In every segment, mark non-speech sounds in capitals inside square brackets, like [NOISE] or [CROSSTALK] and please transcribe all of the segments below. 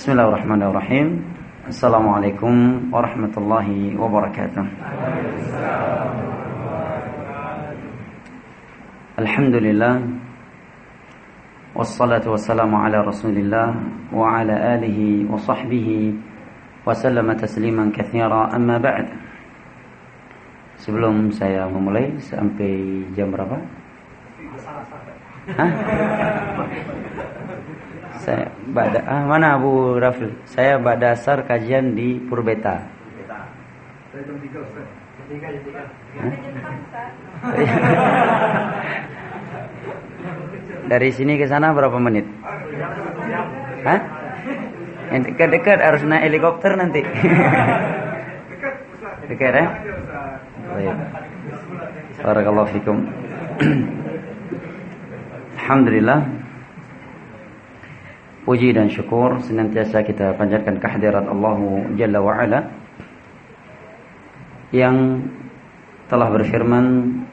بسم الله الرحمن الرحيم السلام عليكم ورحمة الله وبركاته الحمد لله والصلاة والسلام على رسول الله وعلى آله وصحبه وسلم تسليما كثيرا أما بعد Sebelum saya memulai sampai jam berapa? Hah? Saya pada ah, mana Abu Rafil? Saya badasar kajian di Purbeta. Dari sini ke sana berapa menit? Hah? Dekat-dekat harus naik helikopter nanti. Dekat ya? Baik. Barakallahu fikum. Alhamdulillah. Puji dan syukur senantiasa kita panjatkan kehadirat Allah Jalla wa Ala yang telah berfirman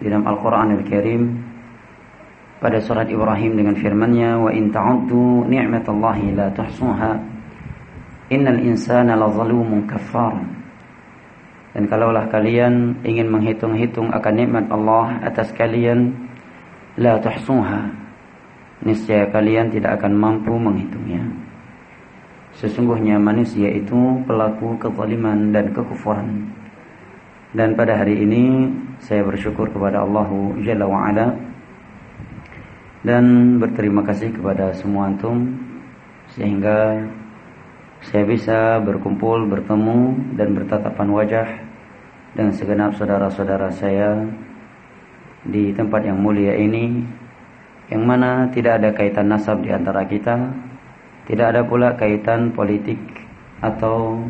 di dalam Al-Qur'an Al-Karim pada surat Ibrahim dengan firman-Nya wa in ta'uddu ni'matallahi la tuhsuha innal insana lazalumun kafar dan kalaulah kalian ingin menghitung-hitung akan nikmat Allah atas kalian la tuhsuha niscaya kalian tidak akan mampu menghitungnya. Sesungguhnya manusia itu pelaku kezaliman dan kekufuran. Dan pada hari ini saya bersyukur kepada Allah Jalla wa Ala dan berterima kasih kepada semua antum sehingga saya bisa berkumpul, bertemu dan bertatapan wajah dengan segenap saudara-saudara saya di tempat yang mulia ini yang mana tidak ada kaitan nasab di antara kita, tidak ada pula kaitan politik atau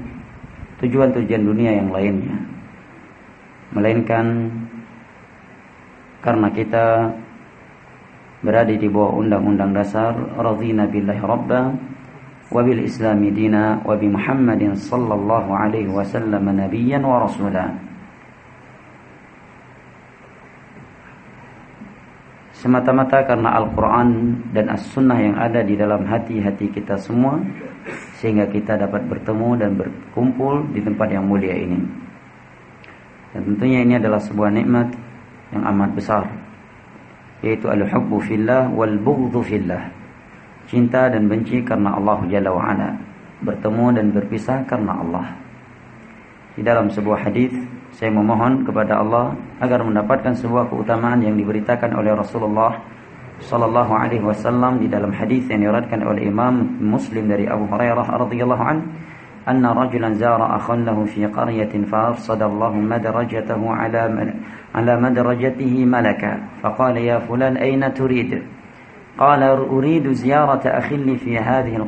tujuan-tujuan dunia yang lainnya. Melainkan karena kita berada di bawah undang-undang dasar radhina billahi rabba wa bil islami dina wa bi muhammadin sallallahu alaihi wasallam nabiyyan wa rasulah semata-mata karena Al-Quran dan As-Sunnah yang ada di dalam hati-hati kita semua sehingga kita dapat bertemu dan berkumpul di tempat yang mulia ini. Dan tentunya ini adalah sebuah nikmat yang amat besar yaitu al-hubbu fillah wal bughdhu fillah. Cinta dan benci karena Allah Jalla wa bertemu dan berpisah karena Allah di dalam sebuah hadis saya memohon kepada Allah agar mendapatkan sebuah keutamaan yang diberitakan oleh Rasulullah sallallahu alaihi wasallam di dalam hadis yang diriwayatkan oleh Imam Muslim dari Abu Hurairah radhiyallahu an anna rajulan zara akhan lahu fi qaryatin fa afsada Allah madrajatahu ala ala madrajatihi malaka faqala ya fulan ayna turid? Qala uridu ziyarata akhi li fi hadhihi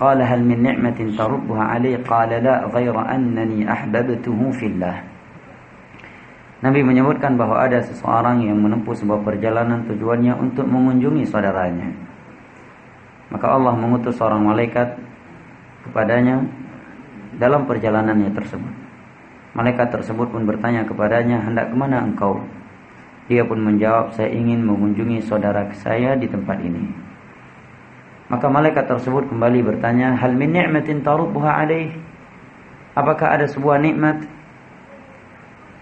قال هل من نعمة تربها عليه قال لا غير أنني أحببته في الله Nabi menyebutkan bahwa ada seseorang yang menempuh sebuah perjalanan tujuannya untuk mengunjungi saudaranya. Maka Allah mengutus seorang malaikat kepadanya dalam perjalanannya tersebut. Malaikat tersebut pun bertanya kepadanya, hendak kemana engkau? Dia pun menjawab, saya ingin mengunjungi saudara saya di tempat ini. Maka malaikat tersebut kembali bertanya, "Hal min ni'matin tarubha alaih?" Apakah ada sebuah nikmat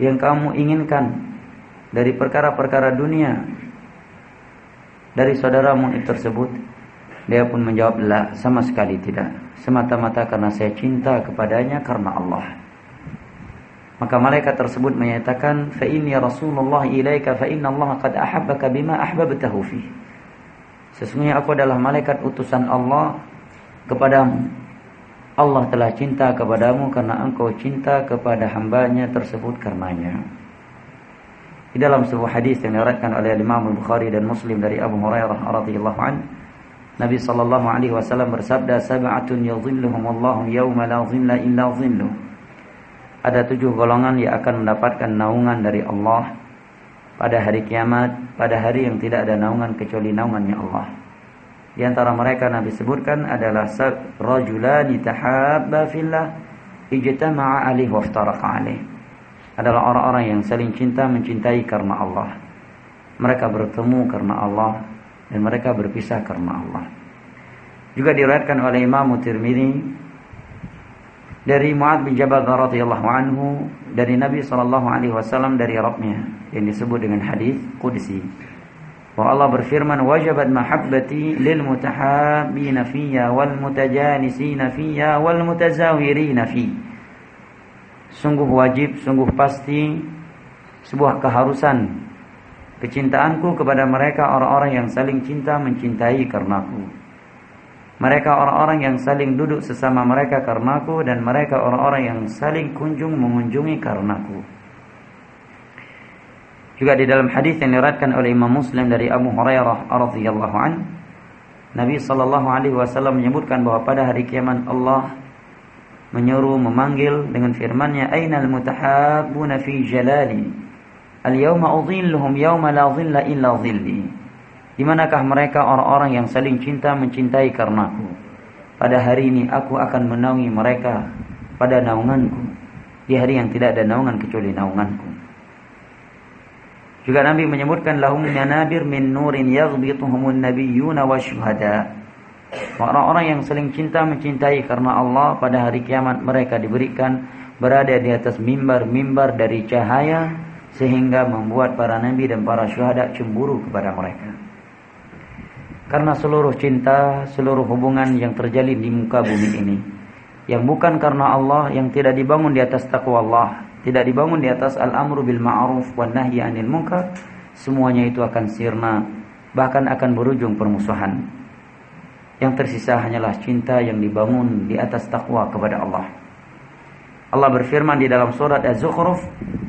yang kamu inginkan dari perkara-perkara dunia dari saudaramu tersebut? Dia pun menjawab, "La, sama sekali tidak. Semata-mata karena saya cinta kepadanya karena Allah." Maka malaikat tersebut menyatakan, "Fa inni Rasulullah ilaika fa inna Allah qad ahabbaka bima ahbabtahu fihi." Sesungguhnya aku adalah malaikat utusan Allah kepadamu. Allah telah cinta kepadamu karena engkau cinta kepada hambanya tersebut karenanya. Di dalam sebuah hadis yang diriwayatkan oleh Imam Bukhari dan Muslim dari Abu Hurairah radhiyallahu an, Nabi sallallahu alaihi wasallam bersabda, "Sab'atun yadhilluhum Allah yauma la dhilla illa dhilluh." Ada tujuh golongan yang akan mendapatkan naungan dari Allah pada hari kiamat, pada hari yang tidak ada naungan kecuali naungannya Allah. Di antara mereka Nabi sebutkan adalah rajulani tahabba fillah ijtama'a alaihi waftaraqa alaihi. Adalah orang-orang yang saling cinta mencintai karena Allah. Mereka bertemu karena Allah dan mereka berpisah karena Allah. Juga diriwayatkan oleh Imam Tirmizi dari Muad bin Jabal radhiyallahu anhu dari Nabi sallallahu alaihi wasallam dari Rabbnya yang disebut dengan hadis qudsi. Bahwa Allah berfirman wajabat mahabbati lil mutahabbina fiyya wal mutajanisina fiyya wal mutazawirina fi. Sungguh wajib, sungguh pasti sebuah keharusan kecintaanku kepada mereka orang-orang yang saling cinta mencintai karenaku. Mereka orang-orang yang saling duduk sesama mereka karenaku dan mereka orang-orang yang saling kunjung mengunjungi karenaku. Juga di dalam hadis yang diriwayatkan oleh Imam Muslim dari Abu Hurairah radhiyallahu an, Nabi sallallahu alaihi wasallam menyebutkan bahwa pada hari kiamat Allah menyuruh memanggil dengan firman-Nya ainal mutahabbuna fi jalali? Al-yawma udhilluhum yawma la dhilla illa dhilli. Di manakah mereka orang-orang yang saling cinta mencintai karenaku? Pada hari ini aku akan menaungi mereka pada naunganku. Di hari yang tidak ada naungan kecuali naunganku juga Nabi menyebutkan lahum yanabir min nurin yaghbituhumun nabiyyuna wasyuhada. Orang-orang yang saling cinta mencintai karena Allah pada hari kiamat mereka diberikan berada di atas mimbar-mimbar dari cahaya sehingga membuat para nabi dan para syuhada cemburu kepada mereka. Karena seluruh cinta, seluruh hubungan yang terjalin di muka bumi ini yang bukan karena Allah yang tidak dibangun di atas takwa Allah tidak dibangun di atas al-amru bil ma'ruf wan nahyi 'anil munkar, semuanya itu akan sirna, bahkan akan berujung permusuhan. Yang tersisa hanyalah cinta yang dibangun di atas takwa kepada Allah. Allah berfirman di dalam surat Az-Zukhruf,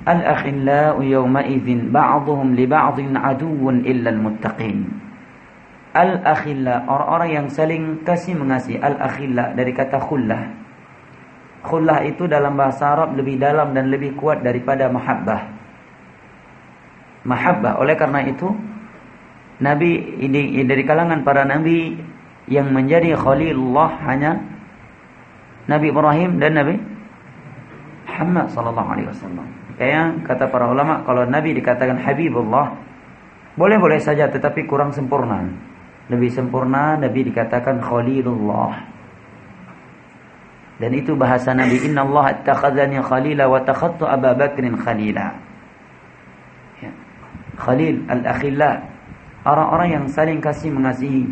"Al-akhillau yawma idzin ba'dhum li ba'dhin aduwwun illa al-muttaqin." Al-akhilla, orang-orang yang saling kasih mengasihi. Al-akhilla dari kata khullah Khullah itu dalam bahasa Arab lebih dalam dan lebih kuat daripada mahabbah. Mahabbah. Oleh karena itu, Nabi ini dari kalangan para nabi yang menjadi khalilullah hanya Nabi Ibrahim dan Nabi Muhammad sallallahu alaihi wasallam. Kayak kata para ulama kalau Nabi dikatakan Habibullah boleh-boleh saja tetapi kurang sempurna. Lebih sempurna Nabi dikatakan Khalilullah. Dan itu bahasa Nabi Inna Allah attakhadhani khalila wa takhattu Abu Bakrin khalila. Ya. Khalil al-akhilla. Orang-orang yang saling kasih mengasihi.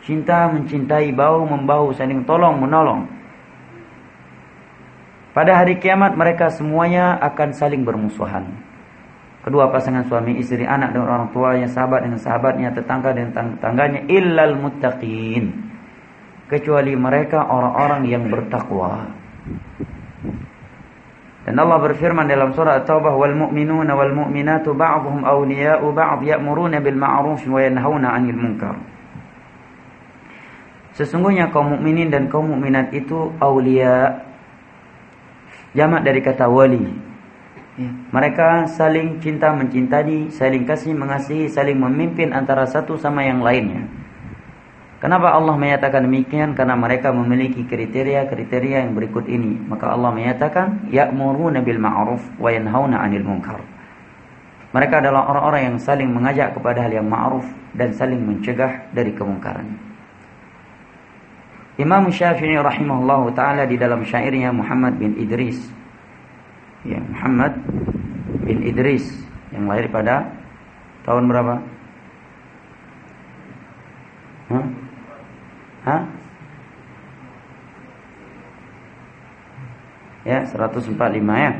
Cinta mencintai, bau membau, saling tolong menolong. Pada hari kiamat mereka semuanya akan saling bermusuhan. Kedua pasangan suami istri, anak dan orang tuanya, sahabat dengan sahabatnya, tetangga dan tetangganya illal muttaqin kecuali mereka orang-orang yang bertakwa. Dan Allah berfirman dalam surah At-Taubah wal mu'minuna wal mu'minatu ba'dhum awliya'u ba'd ya'muruna bil ma'ruf wa yanhauna 'anil munkar. Sesungguhnya kaum mukminin dan kaum mukminat itu aulia jamak dari kata wali. Ya. Mereka saling cinta mencintai, saling kasih mengasihi, saling memimpin antara satu sama yang lainnya. Kenapa Allah menyatakan demikian? Karena mereka memiliki kriteria-kriteria yang berikut ini. Maka Allah menyatakan ya'muruna bil ma'ruf wa yanhauna 'anil munkar. Mereka adalah orang-orang yang saling mengajak kepada hal yang ma'ruf dan saling mencegah dari kemungkaran. Imam Syafi'i rahimahullahu taala di dalam syairnya Muhammad bin Idris. Ya, Muhammad bin Idris yang lahir pada tahun berapa? Hah? Ya, 145 ya.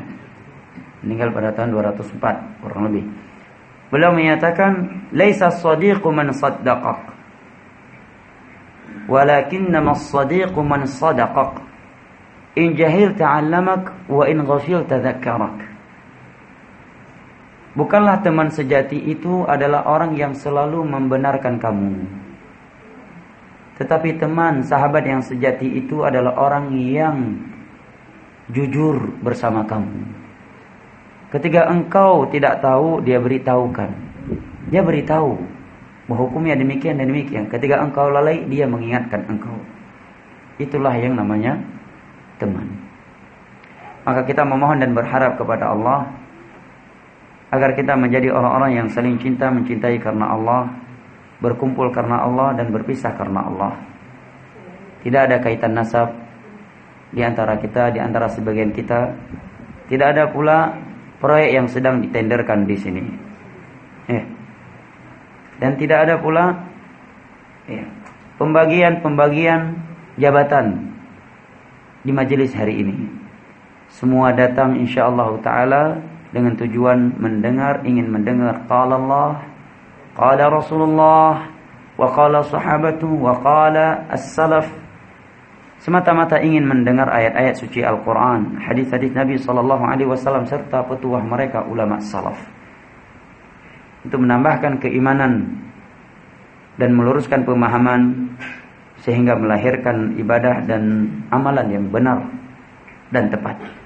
Meninggal pada tahun 204 kurang lebih. Beliau menyatakan, "Laisa as-sadiqu man saddaqak, walakinnama as-sadiqu man sadaqak. In jahil ta'allamak wa in ghafil tadhakkarak." Bukanlah teman sejati itu adalah orang yang selalu membenarkan kamu tetapi teman, sahabat yang sejati itu adalah orang yang jujur bersama kamu. Ketika engkau tidak tahu, dia beritahukan. Dia beritahu bahwa hukumnya demikian dan demikian. Ketika engkau lalai, dia mengingatkan engkau. Itulah yang namanya teman. Maka kita memohon dan berharap kepada Allah agar kita menjadi orang-orang yang saling cinta mencintai karena Allah berkumpul karena Allah dan berpisah karena Allah. Tidak ada kaitan nasab di antara kita, di antara sebagian kita. Tidak ada pula proyek yang sedang ditenderkan di sini. Eh. Dan tidak ada pula eh, pembagian-pembagian jabatan di majelis hari ini. Semua datang insyaallah taala dengan tujuan mendengar, ingin mendengar qala Allah, qala Rasulullah, wa qala sahabatu, wa qala as-salaf semata-mata ingin mendengar ayat-ayat suci Al-Quran, hadis-hadis Nabi Sallallahu Alaihi Wasallam serta petuah mereka ulama salaf. Untuk menambahkan keimanan dan meluruskan pemahaman sehingga melahirkan ibadah dan amalan yang benar dan tepat.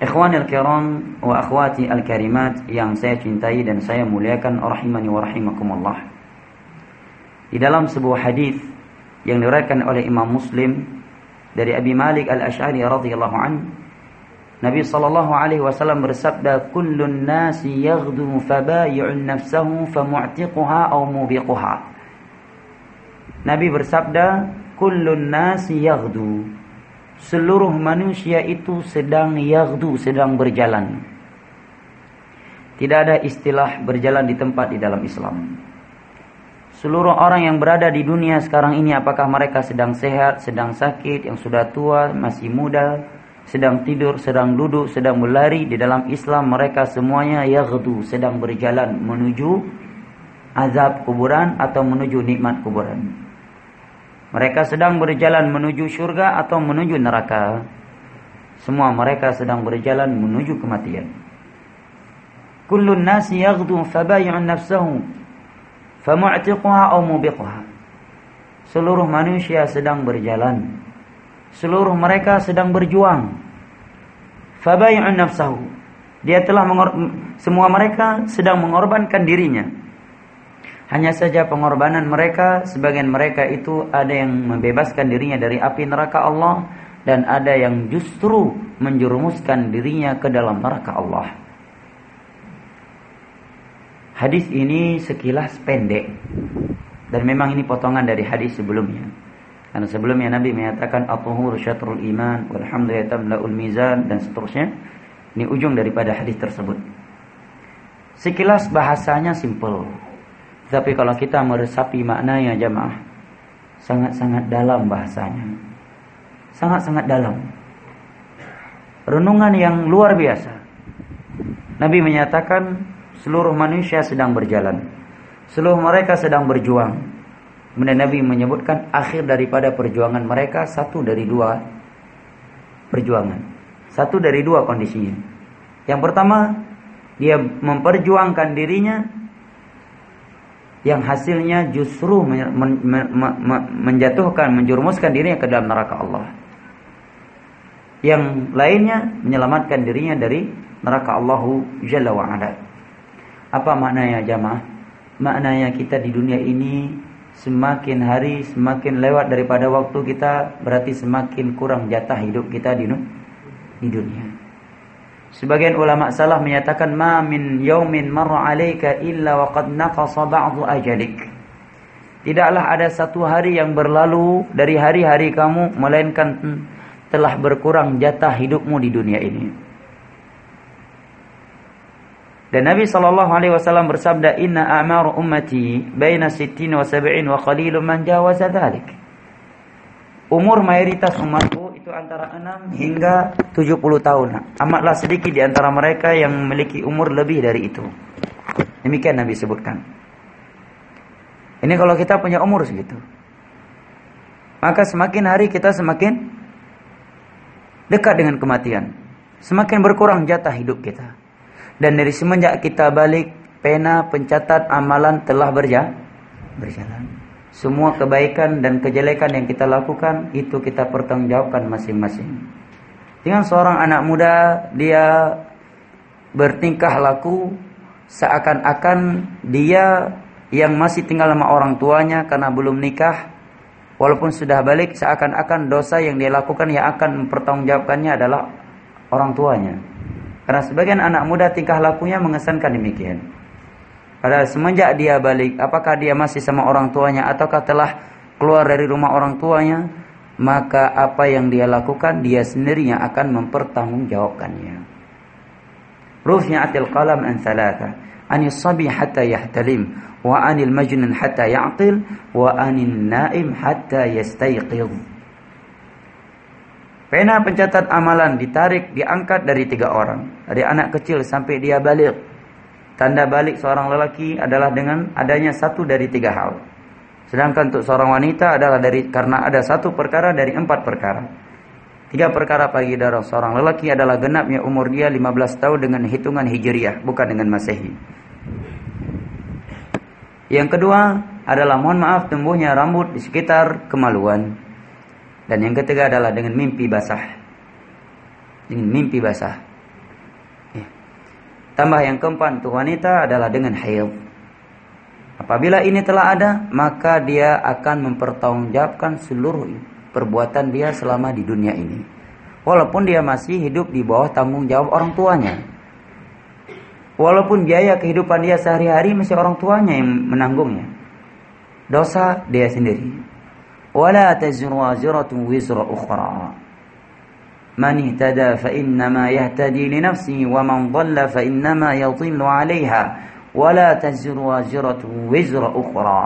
Ikhwanil kiram wa akhwati al-karimat yang saya cintai dan saya muliakan rahimani wa rahimakumullah. Di dalam sebuah hadis yang diriwayatkan oleh Imam Muslim dari Abi Malik Al-Asy'ari radhiyallahu an Nabi sallallahu alaihi wasallam bersabda kullun nasi yaghdu fabayi'un nafsahu famu'tiquha aw mubiquha Nabi bersabda kullun nasi yaghdu seluruh manusia itu sedang yaghdu sedang berjalan tidak ada istilah berjalan di tempat di dalam Islam seluruh orang yang berada di dunia sekarang ini apakah mereka sedang sehat, sedang sakit, yang sudah tua, masih muda, sedang tidur, sedang duduk, sedang berlari di dalam Islam mereka semuanya yaghdu sedang berjalan menuju azab kuburan atau menuju nikmat kuburan. Mereka sedang berjalan menuju surga atau menuju neraka. Semua mereka sedang berjalan menuju kematian. Kullun nasi yaghdu fabayi'un nafsahu famu'tiquha aw mubiquha. Seluruh manusia sedang berjalan. Seluruh mereka sedang berjuang. Fabay'un nafsahu. Dia telah semua mereka sedang mengorbankan dirinya hanya saja pengorbanan mereka sebagian mereka itu ada yang membebaskan dirinya dari api neraka Allah dan ada yang justru menjerumuskan dirinya ke dalam neraka Allah Hadis ini sekilas pendek dan memang ini potongan dari hadis sebelumnya. Karena sebelumnya Nabi menyatakan at-tuhur syatrul iman walhamdulillah tamlaul mizan dan seterusnya. Ini ujung daripada hadis tersebut. Sekilas bahasanya simple. Tapi kalau kita meresapi maknanya jamaah sangat-sangat dalam bahasanya. Sangat-sangat dalam. Renungan yang luar biasa. Nabi menyatakan Seluruh manusia sedang berjalan. Seluruh mereka sedang berjuang. Kemudian Nabi menyebutkan akhir daripada perjuangan mereka satu dari dua perjuangan. Satu dari dua kondisinya. Yang pertama, dia memperjuangkan dirinya yang hasilnya justru menjatuhkan, menjurumuskan dirinya ke dalam neraka Allah. Yang lainnya menyelamatkan dirinya dari neraka Allahu Jalla wa'ala. Apa maknanya jamaah? Maknanya kita di dunia ini semakin hari semakin lewat daripada waktu kita berarti semakin kurang jatah hidup kita di di dunia. Sebagian ulama salah menyatakan ma min yaumin marra 'alaika illa wa qad naqasa ba'dhu ajalik. Tidaklah ada satu hari yang berlalu dari hari-hari kamu melainkan telah berkurang jatah hidupmu di dunia ini. Dan Nabi sallallahu alaihi wasallam bersabda, "Inna a'mar ummati baina 60 wa 70 wa qalilun man jawaza dhalik." Umur mayoritas umatku itu antara 6 hingga 70 tahun. Amatlah sedikit di antara mereka yang memiliki umur lebih dari itu. Demikian Nabi sebutkan. Ini kalau kita punya umur segitu. Maka semakin hari kita semakin dekat dengan kematian. Semakin berkurang jatah hidup kita. Dan dari semenjak kita balik pena pencatat amalan telah berjalan. berjalan. Semua kebaikan dan kejelekan yang kita lakukan itu kita pertanggungjawabkan masing-masing. Dengan seorang anak muda dia bertingkah laku seakan-akan dia yang masih tinggal sama orang tuanya karena belum nikah walaupun sudah balik seakan-akan dosa yang dia lakukan yang akan mempertanggungjawabkannya adalah orang tuanya. Karena sebagian anak muda tingkah lakunya mengesankan demikian. Padahal semenjak dia balik, apakah dia masih sama orang tuanya ataukah telah keluar dari rumah orang tuanya, maka apa yang dia lakukan dia sendiri yang akan mempertanggungjawabkannya. Rufi'atil qalam an thalatha, anil sabi hatta yahtalim, wa anil majnun hatta ya'qil, wa anil naim hatta yastayqidh. Pena pencatat amalan ditarik, diangkat dari tiga orang. Dari anak kecil sampai dia balik. Tanda balik seorang lelaki adalah dengan adanya satu dari tiga hal. Sedangkan untuk seorang wanita adalah dari karena ada satu perkara dari empat perkara. Tiga perkara bagi darah seorang lelaki adalah genapnya umur dia 15 tahun dengan hitungan hijriah, bukan dengan masehi. Yang kedua adalah mohon maaf tumbuhnya rambut di sekitar kemaluan. Dan yang ketiga adalah dengan mimpi basah. Dengan mimpi basah. Tambah yang keempat untuk wanita adalah dengan haid. Apabila ini telah ada, maka dia akan mempertanggungjawabkan seluruh perbuatan dia selama di dunia ini. Walaupun dia masih hidup di bawah tanggung jawab orang tuanya. Walaupun biaya kehidupan dia sehari-hari masih orang tuanya yang menanggungnya. Dosa dia sendiri. Wala tazru wizra ukhra. من اهتدى فإنما يهتدي لنفسه ومن ضل فإنما يضل عليها ولا تزر وازرة وزر أخرى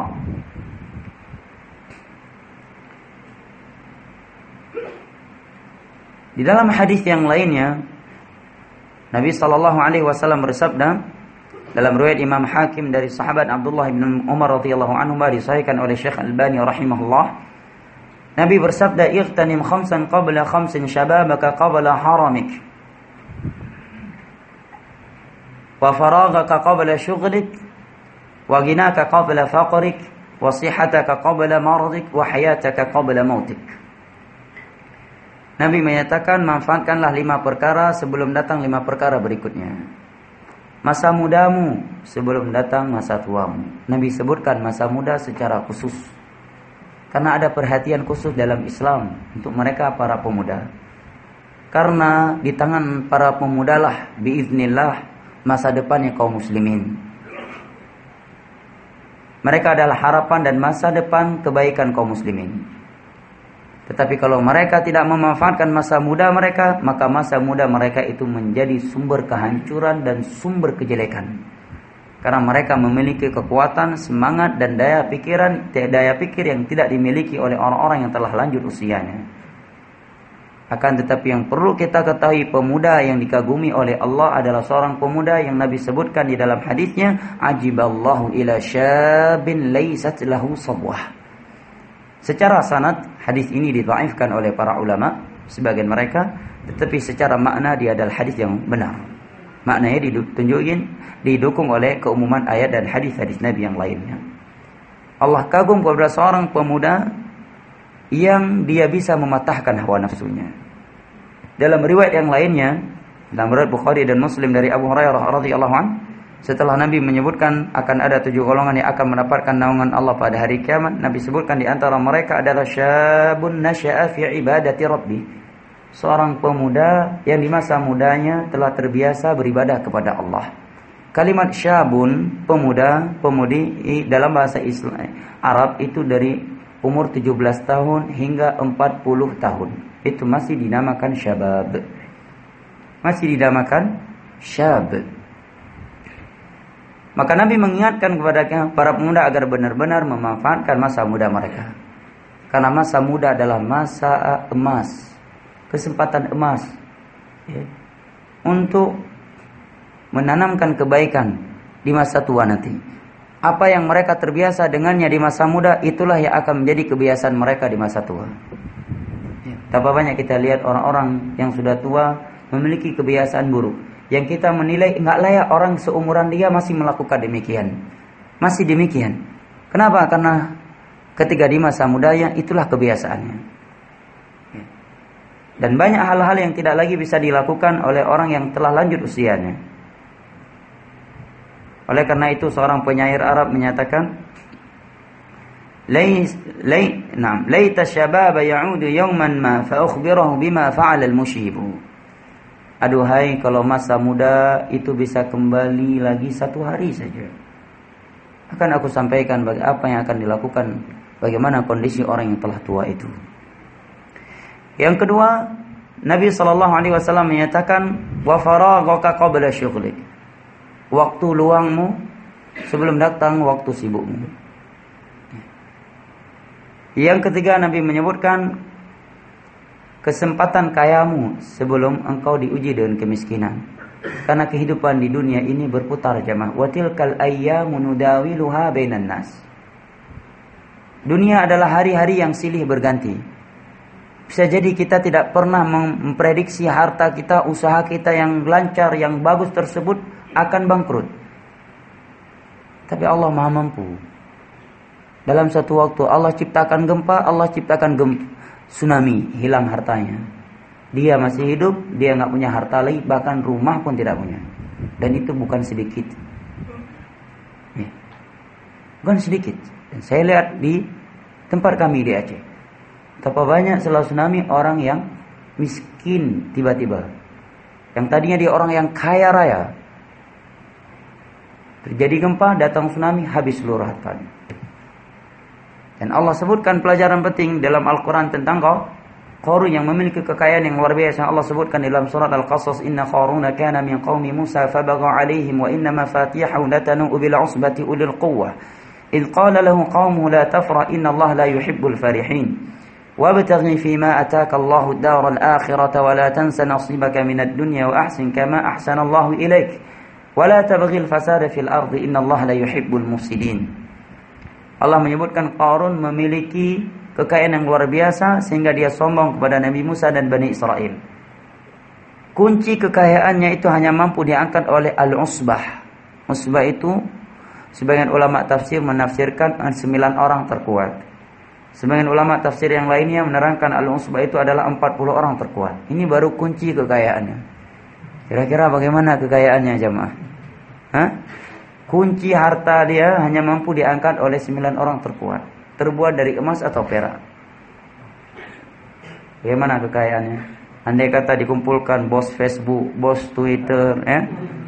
Di dalam hadis yang lainnya Nabi sallallahu alaihi wasallam bersabda dalam riwayat Imam Hakim dari sahabat Abdullah bin Umar radhiyallahu anhu disahihkan oleh Syekh Albani rahimahullah Nabi bersabda, "Ightanim khamsan qabla khamsin syababaka qabla haramik." Wa faragaka qabla syughlik wa ghinaka qabla faqrik wa sihataka qabla maradik wa hayataka qabla mautik. Nabi menyatakan manfaatkanlah lima perkara sebelum datang lima perkara berikutnya. Masa mudamu sebelum datang masa tuamu. Nabi sebutkan masa muda secara khusus. Karena ada perhatian khusus dalam Islam untuk mereka para pemuda. Karena di tangan para pemuda lah biiznillah masa depannya kaum muslimin. Mereka adalah harapan dan masa depan kebaikan kaum muslimin. Tetapi kalau mereka tidak memanfaatkan masa muda mereka, maka masa muda mereka itu menjadi sumber kehancuran dan sumber kejelekan. Karena mereka memiliki kekuatan, semangat dan daya pikiran, daya pikir yang tidak dimiliki oleh orang-orang yang telah lanjut usianya. Akan tetapi yang perlu kita ketahui pemuda yang dikagumi oleh Allah adalah seorang pemuda yang Nabi sebutkan di dalam hadisnya, ajiballahu ila syabin laisat lahu sabwah. Secara sanad hadis ini didhaifkan oleh para ulama sebagian mereka, tetapi secara makna dia adalah hadis yang benar. Maknanya ditunjukin didukung oleh keumuman ayat dan hadis-hadis Nabi yang lainnya. Allah kagum kepada seorang pemuda yang dia bisa mematahkan hawa nafsunya. Dalam riwayat yang lainnya, dalam riwayat Bukhari dan Muslim dari Abu Hurairah radhiyallahu an, setelah Nabi menyebutkan akan ada tujuh golongan yang akan mendapatkan naungan Allah pada hari kiamat, Nabi sebutkan di antara mereka adalah syabun nasya'a fi ibadati rabbi seorang pemuda yang di masa mudanya telah terbiasa beribadah kepada Allah. Kalimat syabun, pemuda, pemudi dalam bahasa Islam Arab itu dari umur 17 tahun hingga 40 tahun. Itu masih dinamakan syabab. Masih dinamakan syab. Maka Nabi mengingatkan kepada para pemuda agar benar-benar memanfaatkan masa muda mereka. Karena masa muda adalah masa emas kesempatan emas ya, untuk menanamkan kebaikan di masa tua nanti. Apa yang mereka terbiasa dengannya di masa muda itulah yang akan menjadi kebiasaan mereka di masa tua. Ya, Tapi banyak kita lihat orang-orang yang sudah tua memiliki kebiasaan buruk yang kita menilai nggak layak orang seumuran dia masih melakukan demikian. Masih demikian. Kenapa? Karena ketika di masa mudanya itulah kebiasaannya. Dan banyak hal-hal yang tidak lagi bisa dilakukan oleh orang yang telah lanjut usianya. Oleh karena itu seorang penyair Arab menyatakan. Aduhai kalau masa muda itu bisa kembali lagi satu hari saja. Akan aku sampaikan bagi apa yang akan dilakukan bagaimana kondisi orang yang telah tua itu. Yang kedua, Nabi Shallallahu Alaihi Wasallam menyatakan wa faraghaka qabla syughlik. Waktu luangmu sebelum datang waktu sibukmu. Yang ketiga Nabi menyebutkan kesempatan kayamu sebelum engkau diuji dengan kemiskinan. Karena kehidupan di dunia ini berputar jamaah. Wa tilkal ayyamu nas. Dunia adalah hari-hari yang silih berganti. Bisa jadi kita tidak pernah memprediksi harta kita, usaha kita yang lancar, yang bagus tersebut akan bangkrut. Tapi Allah Maha mampu. Dalam satu waktu Allah ciptakan gempa, Allah ciptakan gempa, tsunami, hilang hartanya. Dia masih hidup, dia nggak punya harta lagi, bahkan rumah pun tidak punya. Dan itu bukan sedikit. Ya. Bukan sedikit. Dan saya lihat di tempat kami di Aceh. Betapa banyak setelah tsunami orang yang miskin tiba-tiba. Yang tadinya dia orang yang kaya raya. Terjadi gempa, datang tsunami, habis seluruh hartanya. Dan Allah sebutkan pelajaran penting dalam Al-Quran tentang kau. Qarun yang memiliki kekayaan yang luar biasa Allah sebutkan dalam surat Al-Qasas inna Qaruna kana min kaum Musa fabagha alaihim wa inna mafatihahu latanu bil usbati ulil quwwah id qala lahu qaumuhu la tafra inna Allah la yuhibbul farihin وابتغ فيما أتاك الله الدار الآخرة ولا تنس نصيبك من الدنيا وأحسن كما أحسن الله إليك ولا تبغي الفساد في الأرض إن الله لا يحب المفسدين Allah menyebutkan Qarun memiliki kekayaan yang luar biasa sehingga dia sombong kepada Nabi Musa dan Bani Israel. Kunci kekayaannya itu hanya mampu diangkat oleh al-usbah. Usbah itu sebagian ulama tafsir menafsirkan sembilan orang terkuat. Sebagian ulama tafsir yang lainnya menerangkan al-usbah itu adalah 40 orang terkuat. Ini baru kunci kekayaannya. Kira-kira bagaimana kekayaannya jemaah? Hah? Kunci harta dia hanya mampu diangkat oleh sembilan orang terkuat terbuat dari emas atau perak. Bagaimana kekayaannya? Andai kata dikumpulkan bos Facebook, bos Twitter, ya,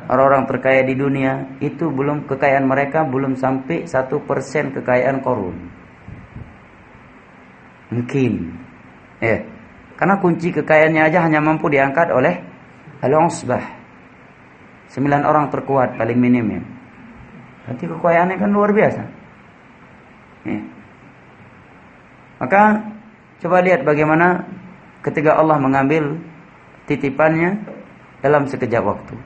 orang-orang terkaya di dunia, itu belum kekayaan mereka belum sampai satu persen kekayaan korun. Mungkin, ya, karena kunci kekayaannya aja hanya mampu diangkat oleh al-usbah. Sembilan orang terkuat paling minim ya. Berarti kekayaannya kan luar biasa. Ya. Maka coba lihat bagaimana ketika Allah mengambil titipannya dalam sekejap waktu.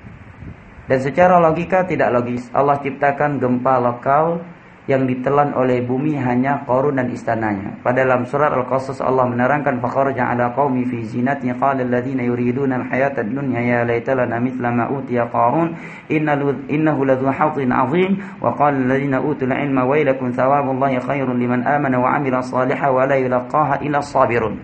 Dan secara logika tidak logis. Allah ciptakan gempa lokal yang ditelan oleh bumi hanya Qarun dan istananya. Pada dalam surat Al-Qasas Allah menerangkan faqaraja ala qaumi fi zinati qala alladziina yuriduna al-hayata ad-dunya ya laita lana mithla ma utiya Qarun innahu ladzu hawtin 'azim wa qala alladziina utul 'ilma wailakum thawabullahi khairun liman amana wa 'amila shalihan wa la yulaqaha illa sabirun.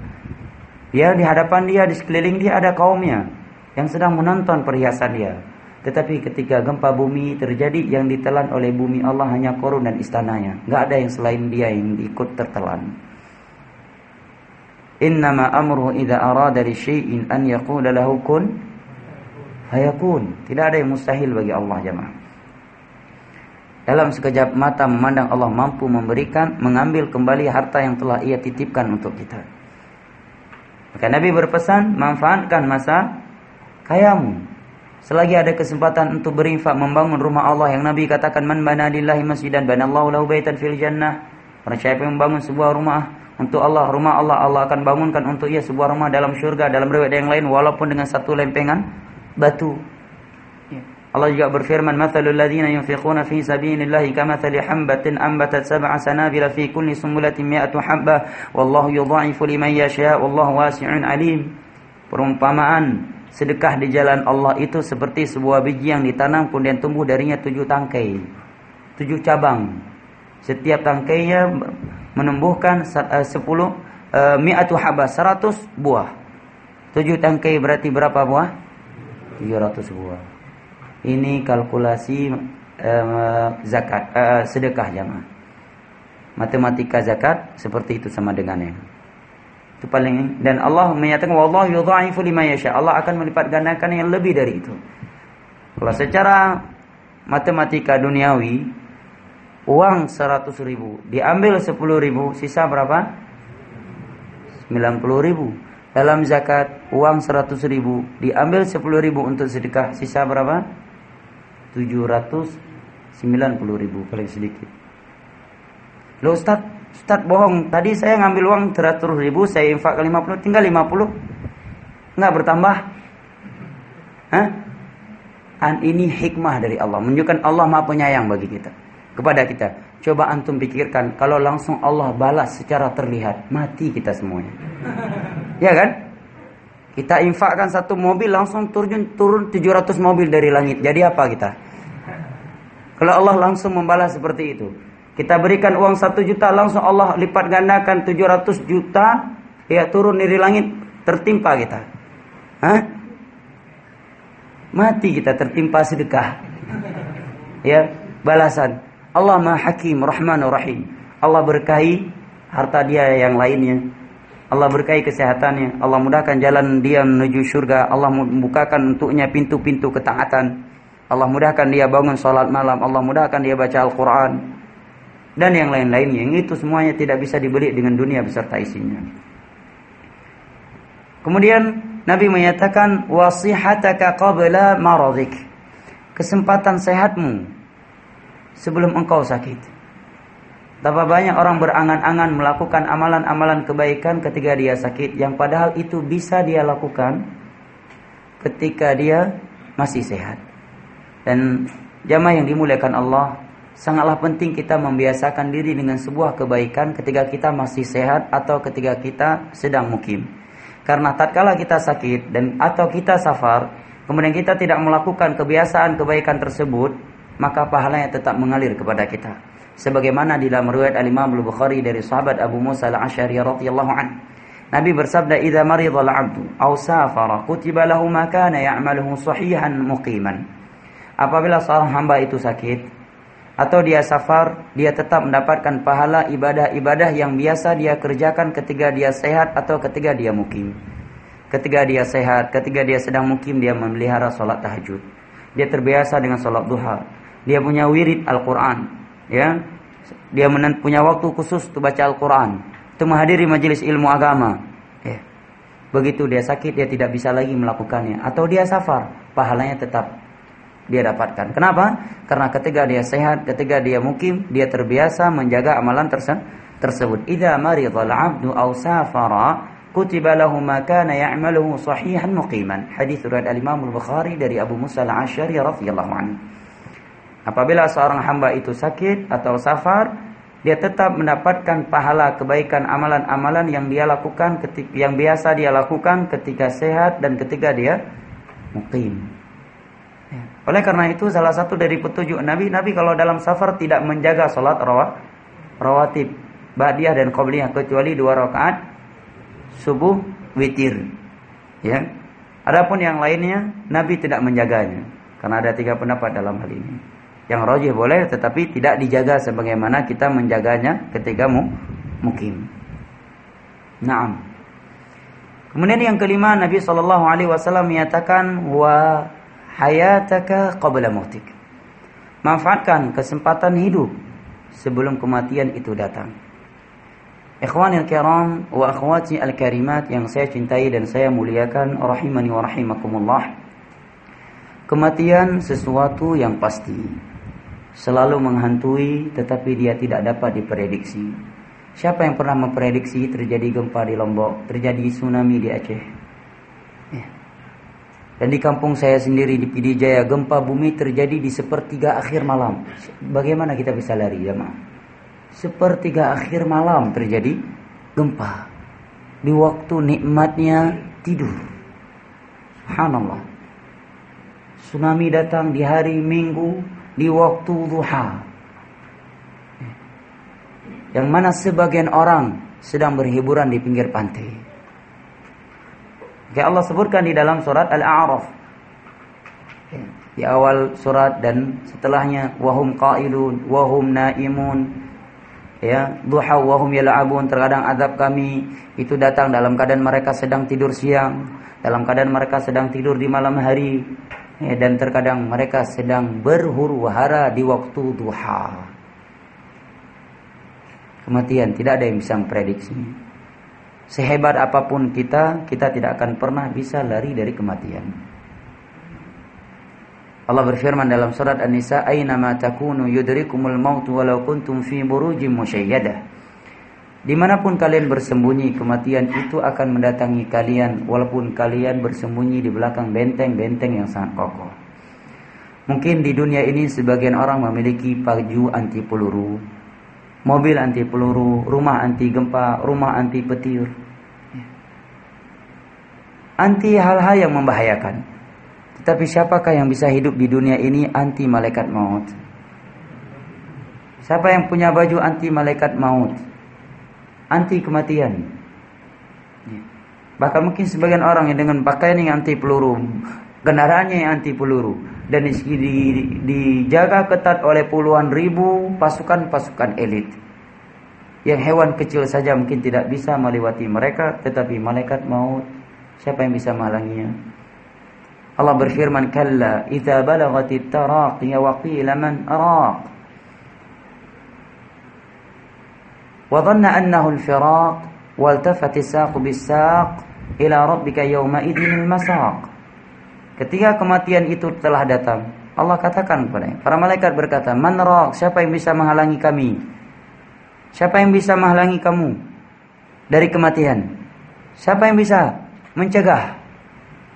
Dia di hadapan dia di sekeliling dia ada kaumnya yang sedang menonton perhiasan dia. Tetapi ketika gempa bumi terjadi yang ditelan oleh bumi Allah hanya korun dan istananya. Nggak ada yang selain dia yang ikut tertelan. Innama amruhu idza arada li syai'in an yaqula lahu kun fayakun. Tidak ada yang mustahil bagi Allah jemaah. Dalam sekejap mata memandang Allah mampu memberikan, mengambil kembali harta yang telah ia titipkan untuk kita. Maka Nabi berpesan, manfaatkan masa kayamu Selagi ada kesempatan untuk berinfak membangun rumah Allah yang Nabi katakan man bana lillahi masjidan banallahu lahu baitan fil jannah. Orang siapa yang membangun sebuah rumah untuk Allah, rumah Allah Allah akan bangunkan untuk ia sebuah rumah dalam syurga dalam riwayat yang lain walaupun dengan satu lempengan batu. Ya. Allah juga berfirman, "Matsalul ladzina yunfiquna fi sabilillahi kamatsali hambatin anbatat sab'a sanabila fi kulli sumbulatin mi'atu habbah, wallahu yudha'ifu liman yasha' wallahu wasi'un alim." Perumpamaan sedekah di jalan Allah itu seperti sebuah biji yang ditanam kemudian tumbuh darinya tujuh tangkai, tujuh cabang. Setiap tangkainya menumbuhkan eh, sepuluh uh, mi'atu haba, seratus buah. Tujuh tangkai berarti berapa buah? Tujuh ratus buah. Ini kalkulasi uh, zakat, uh, sedekah jamaah. Matematika zakat seperti itu sama dengannya. Itu paling dan Allah menyatakan wallahu yudha'ifu liman yasha. Allah akan melipat gandakan yang lebih dari itu. Kalau secara matematika duniawi Uang 100 ribu. Diambil 10 ribu. Sisa berapa? 90 ribu. Dalam zakat uang 100 ribu. Diambil 10 ribu untuk sedekah. Sisa berapa? 790 ribu paling sedikit. Loh Ustaz, Ustaz bohong. Tadi saya ngambil uang 100 ribu, saya infak ke 50, tinggal 50. Enggak bertambah. Hah? Dan ini hikmah dari Allah. Menunjukkan Allah maha penyayang bagi kita. Kepada kita. Coba antum pikirkan. Kalau langsung Allah balas secara terlihat. Mati kita semuanya. [LAUGHS] Ya kan? Kita infakkan satu mobil langsung turun turun 700 mobil dari langit. Jadi apa kita? Kalau Allah langsung membalas seperti itu. Kita berikan uang satu juta langsung Allah lipat gandakan 700 juta. Ya turun dari langit tertimpa kita. Hah? Mati kita tertimpa sedekah. Ya, balasan. Allah Maha Hakim, Rahman Rahim. Allah berkahi harta dia yang lainnya. Allah berkahi kesehatannya. Allah mudahkan jalan dia menuju surga. Allah membukakan untuknya pintu-pintu ketaatan. Allah mudahkan dia bangun sholat malam. Allah mudahkan dia baca Al-Quran. Dan yang lain-lainnya. Yang itu semuanya tidak bisa dibeli dengan dunia beserta isinya. Kemudian Nabi menyatakan wasihataka qabla maradik. Kesempatan sehatmu sebelum engkau sakit. Betapa banyak orang berangan-angan melakukan amalan-amalan kebaikan ketika dia sakit yang padahal itu bisa dia lakukan ketika dia masih sehat. Dan jamaah yang dimuliakan Allah, sangatlah penting kita membiasakan diri dengan sebuah kebaikan ketika kita masih sehat atau ketika kita sedang mukim. Karena tatkala kita sakit dan atau kita safar, kemudian kita tidak melakukan kebiasaan kebaikan tersebut, maka pahalanya tetap mengalir kepada kita sebagaimana di dalam riwayat Al-Imam Al-Bukhari dari sahabat Abu Musa Al-Asy'ari radhiyallahu an. Nabi bersabda, "Idza marida al-'abdu aw safara, kutiba lahu ma kana ya'maluhu sahihan muqiman." Apabila seorang hamba itu sakit atau dia safar, dia tetap mendapatkan pahala ibadah-ibadah yang biasa dia kerjakan ketika dia sehat atau ketika dia mukim. Ketika dia sehat, ketika dia sedang mukim, dia memelihara sholat tahajud. Dia terbiasa dengan sholat duha. Dia punya wirid Al-Quran ya dia punya waktu khusus untuk baca Al-Quran untuk menghadiri majelis ilmu agama ya. begitu dia sakit dia tidak bisa lagi melakukannya atau dia safar pahalanya tetap dia dapatkan. Kenapa? Karena ketika dia sehat ketika dia mukim dia terbiasa menjaga amalan terse tersebut. Idza maridal abdu aw safara kutiba lahu ma kana ya'maluhu sahihan muqiman. Hadis riwayat al-Imam al-Bukhari dari Abu Musa al-Asy'ari radhiyallahu anhu. Apabila seorang hamba itu sakit atau safar, dia tetap mendapatkan pahala kebaikan amalan-amalan yang dia lakukan ketika yang biasa dia lakukan ketika sehat dan ketika dia mukim. Oleh karena itu salah satu dari petunjuk Nabi, Nabi kalau dalam safar tidak menjaga sholat rawat, rawatib, ba'diyah dan qabliyah kecuali dua rakaat subuh witir. Ya. Adapun yang lainnya Nabi tidak menjaganya karena ada tiga pendapat dalam hal ini. Yang rojih boleh tetapi tidak dijaga sebagaimana kita menjaganya ketika mu mukim. Naam. Kemudian yang kelima Nabi Shallallahu Alaihi Wasallam menyatakan hayataka qabla mautik. Manfaatkan kesempatan hidup sebelum kematian itu datang. Ikhwanil kiram wa akhwati al-karimat yang saya cintai dan saya muliakan rahimani wa rahimakumullah. Kematian sesuatu yang pasti selalu menghantui tetapi dia tidak dapat diprediksi. Siapa yang pernah memprediksi terjadi gempa di Lombok, terjadi tsunami di Aceh? Ya. Dan di kampung saya sendiri di Pidijaya gempa bumi terjadi di sepertiga akhir malam. Bagaimana kita bisa lari ya ma? Sepertiga akhir malam terjadi gempa. Di waktu nikmatnya tidur. Subhanallah. Tsunami datang di hari Minggu di waktu duha. Yang mana sebagian orang sedang berhiburan di pinggir pantai. Oke, Allah sebutkan di dalam surat Al-A'raf. Di awal surat dan setelahnya wahum qailun wahum naimun ya duha wahum yal'abun terkadang azab kami itu datang dalam keadaan mereka sedang tidur siang dalam keadaan mereka sedang tidur di malam hari ya, dan terkadang mereka sedang berhuru hara di waktu duha. Kematian tidak ada yang bisa memprediksi. Sehebat apa pun kita, kita tidak akan pernah bisa lari dari kematian. Allah berfirman dalam surat An-Nisa, "Aina ma takunu yudrikumul maut walau kuntum fi burujim musyayyadah." Di mana pun kalian bersembunyi, kematian itu akan mendatangi kalian walaupun kalian bersembunyi di belakang benteng-benteng yang sangat kokoh. Mungkin di dunia ini sebagian orang memiliki baju anti peluru, mobil anti peluru, rumah anti gempa, rumah anti petir. Anti hal-hal yang membahayakan. Tapi siapakah yang bisa hidup di dunia ini anti malaikat maut? Siapa yang punya baju anti malaikat maut? Anti kematian. Bahkan mungkin sebagian orang yang dengan pakaian yang anti peluru, kendaraannya yang anti peluru dan di, di, dijaga ketat oleh puluhan ribu pasukan-pasukan elit. Yang hewan kecil saja mungkin tidak bisa melewati mereka, tetapi malaikat maut siapa yang bisa menghalanginya? Allah berfirman kalla idza balagatit taraqi wa qila man araq wa dhanna annahu al-firaq waltafat as-saq bis-saq ila rabbika yawma idzin al-masaq ketika kematian itu telah datang Allah katakan kepada para malaikat berkata man raq siapa yang bisa menghalangi kami? Siapa yang bisa menghalangi kamu dari kematian? Siapa yang bisa mencegah?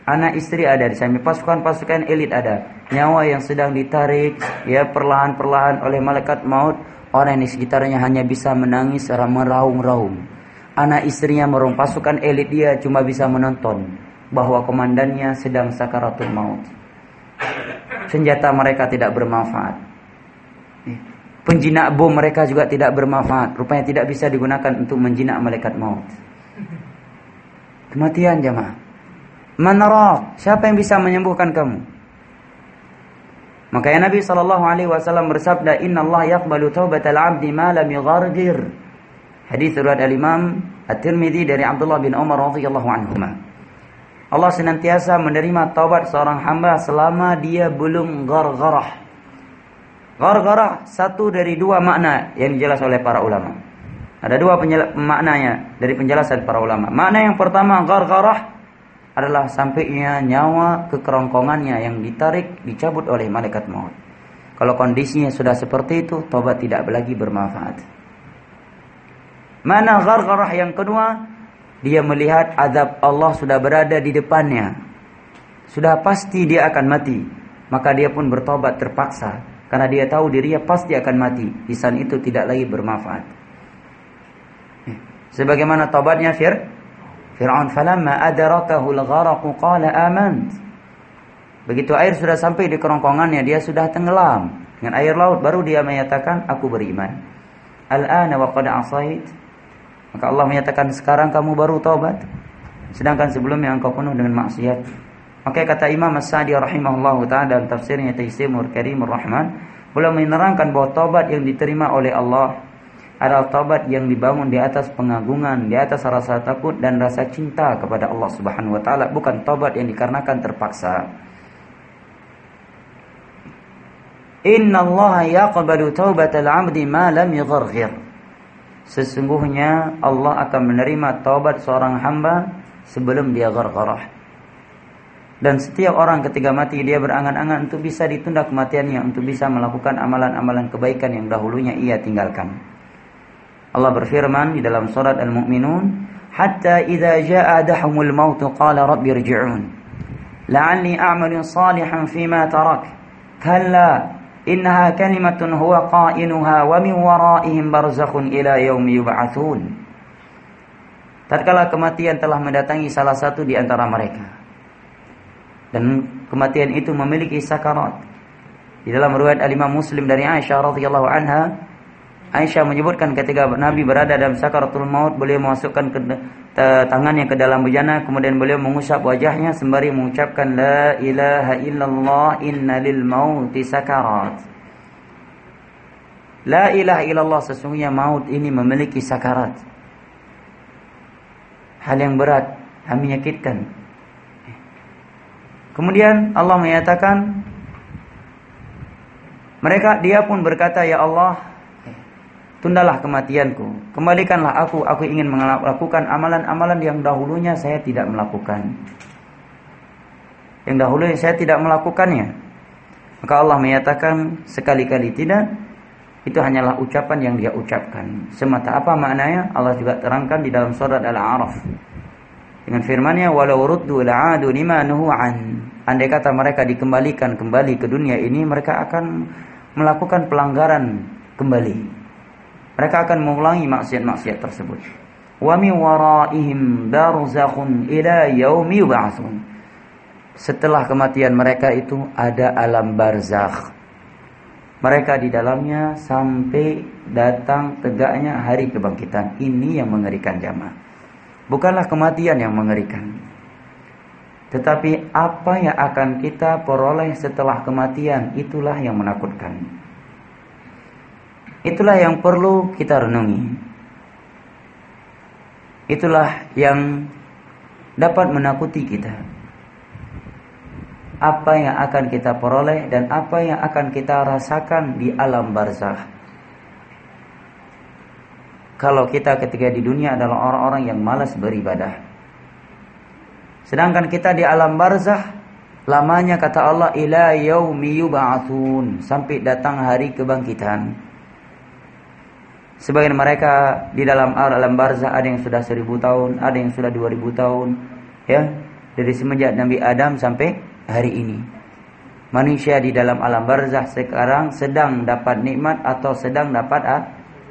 Anak istri ada di sana, pasukan-pasukan elit ada, nyawa yang sedang ditarik ya perlahan-perlahan oleh malaikat maut, orang di sekitarnya hanya bisa menangis secara meraung-raung. Anak istrinya merung pasukan elit dia cuma bisa menonton bahwa komandannya sedang sakaratul maut. Senjata mereka tidak bermanfaat. Penjinak bom mereka juga tidak bermanfaat. Rupanya tidak bisa digunakan untuk menjinak malaikat maut. Kematian jemaah. Manarak, siapa yang bisa menyembuhkan kamu? Makanya Nabi sallallahu alaihi wasallam bersabda, "Inna Allah yaqbalu taubatal 'abdi ma lam yughargir." Hadis riwayat Al-Imam At-Tirmidzi dari Abdullah bin Umar radhiyallahu anhuma. Allah senantiasa menerima taubat seorang hamba selama dia belum gargarah. Gargarah satu dari dua makna yang dijelas oleh para ulama. Ada dua maknanya dari penjelasan para ulama. Makna yang pertama gargarah adalah sampainya nyawa ke kerongkongannya yang ditarik dicabut oleh malaikat maut. Kalau kondisinya sudah seperti itu, tobat tidak lagi bermanfaat. Mana ghargharah yang kedua? Dia melihat azab Allah sudah berada di depannya. Sudah pasti dia akan mati. Maka dia pun bertobat terpaksa. Karena dia tahu dirinya pasti akan mati. Lisan itu tidak lagi bermanfaat. Eh, sebagaimana tobatnya Fir Fir'aun falamma adrakahu al-gharaq qala amant. Begitu air sudah sampai di kerongkongannya, dia sudah tenggelam dengan air laut baru dia menyatakan aku beriman. Al-ana wa qad asait. Maka Allah menyatakan sekarang kamu baru taubat. Sedangkan sebelumnya engkau penuh dengan maksiat. Maka kata Imam As-Sa'di rahimahullah taala dalam tafsirnya Taisirul Karimur Rahman, beliau menerangkan bahwa taubat yang diterima oleh Allah adalah taubat yang dibangun di atas pengagungan, di atas rasa takut dan rasa cinta kepada Allah Subhanahu wa taala, bukan taubat yang dikarenakan terpaksa. Inna Allah yaqbalu taubatal 'abdi ma lam yugharghir. Sesungguhnya Allah akan menerima taubat seorang hamba sebelum dia ghargharah. Dan setiap orang ketika mati dia berangan-angan untuk bisa ditunda kematiannya untuk bisa melakukan amalan-amalan kebaikan yang dahulunya ia tinggalkan. Allah berfirman di dalam surat Al-Mu'minun, "Hatta idza jaa adahumul maut qala rabbi irji'un la'alli a'malu salihan fima tarak." Kalla innaha kalimatun huwa qa'inuha wa min wara'ihim barzakhun ila yaumi yub'atsun. Tatkala kematian telah mendatangi salah satu di antara mereka dan kematian itu memiliki sakarat. Di dalam riwayat Al-Imam Muslim dari Aisyah radhiyallahu anha Aisyah menyebutkan ketika Nabi berada dalam sakaratul maut, beliau memasukkan ke, tangannya ke dalam bejana, kemudian beliau mengusap wajahnya sembari mengucapkan La ilaha illallah inna lil mauti sakarat. La ilaha illallah sesungguhnya maut ini memiliki sakarat. Hal yang berat, yang menyakitkan. Kemudian Allah menyatakan mereka dia pun berkata ya Allah Tundalah kematianku, kembalikanlah aku, aku ingin melakukan amalan-amalan yang dahulunya saya tidak melakukan. Yang dahulunya saya tidak melakukannya. Maka Allah menyatakan sekali-kali tidak, itu hanyalah ucapan yang dia ucapkan. Semata apa maknanya? Allah juga terangkan di dalam surat Al-A'raf. Dengan firman-Nya, "Walau ruddu la'adu lima an." Andai kata mereka dikembalikan kembali ke dunia ini, mereka akan melakukan pelanggaran kembali mereka akan mengulangi maksiat-maksiat tersebut. Wa waraihim ila yaumi. Setelah kematian mereka itu ada alam barzakh. Mereka di dalamnya sampai datang tegaknya hari kebangkitan. Ini yang mengerikan jamaah. Bukanlah kematian yang mengerikan. Tetapi apa yang akan kita peroleh setelah kematian itulah yang menakutkan. Itulah yang perlu kita renungi. Itulah yang dapat menakuti kita. Apa yang akan kita peroleh dan apa yang akan kita rasakan di alam barzah. Kalau kita ketika di dunia adalah orang-orang yang malas beribadah. Sedangkan kita di alam barzah lamanya kata Allah ila yaumi yub'atsun sampai datang hari kebangkitan. Sebagian mereka di dalam alam barzah ada yang sudah seribu tahun, ada yang sudah dua ribu tahun, ya dari semenjak Nabi Adam sampai hari ini. Manusia di dalam alam barzah sekarang sedang dapat nikmat atau sedang dapat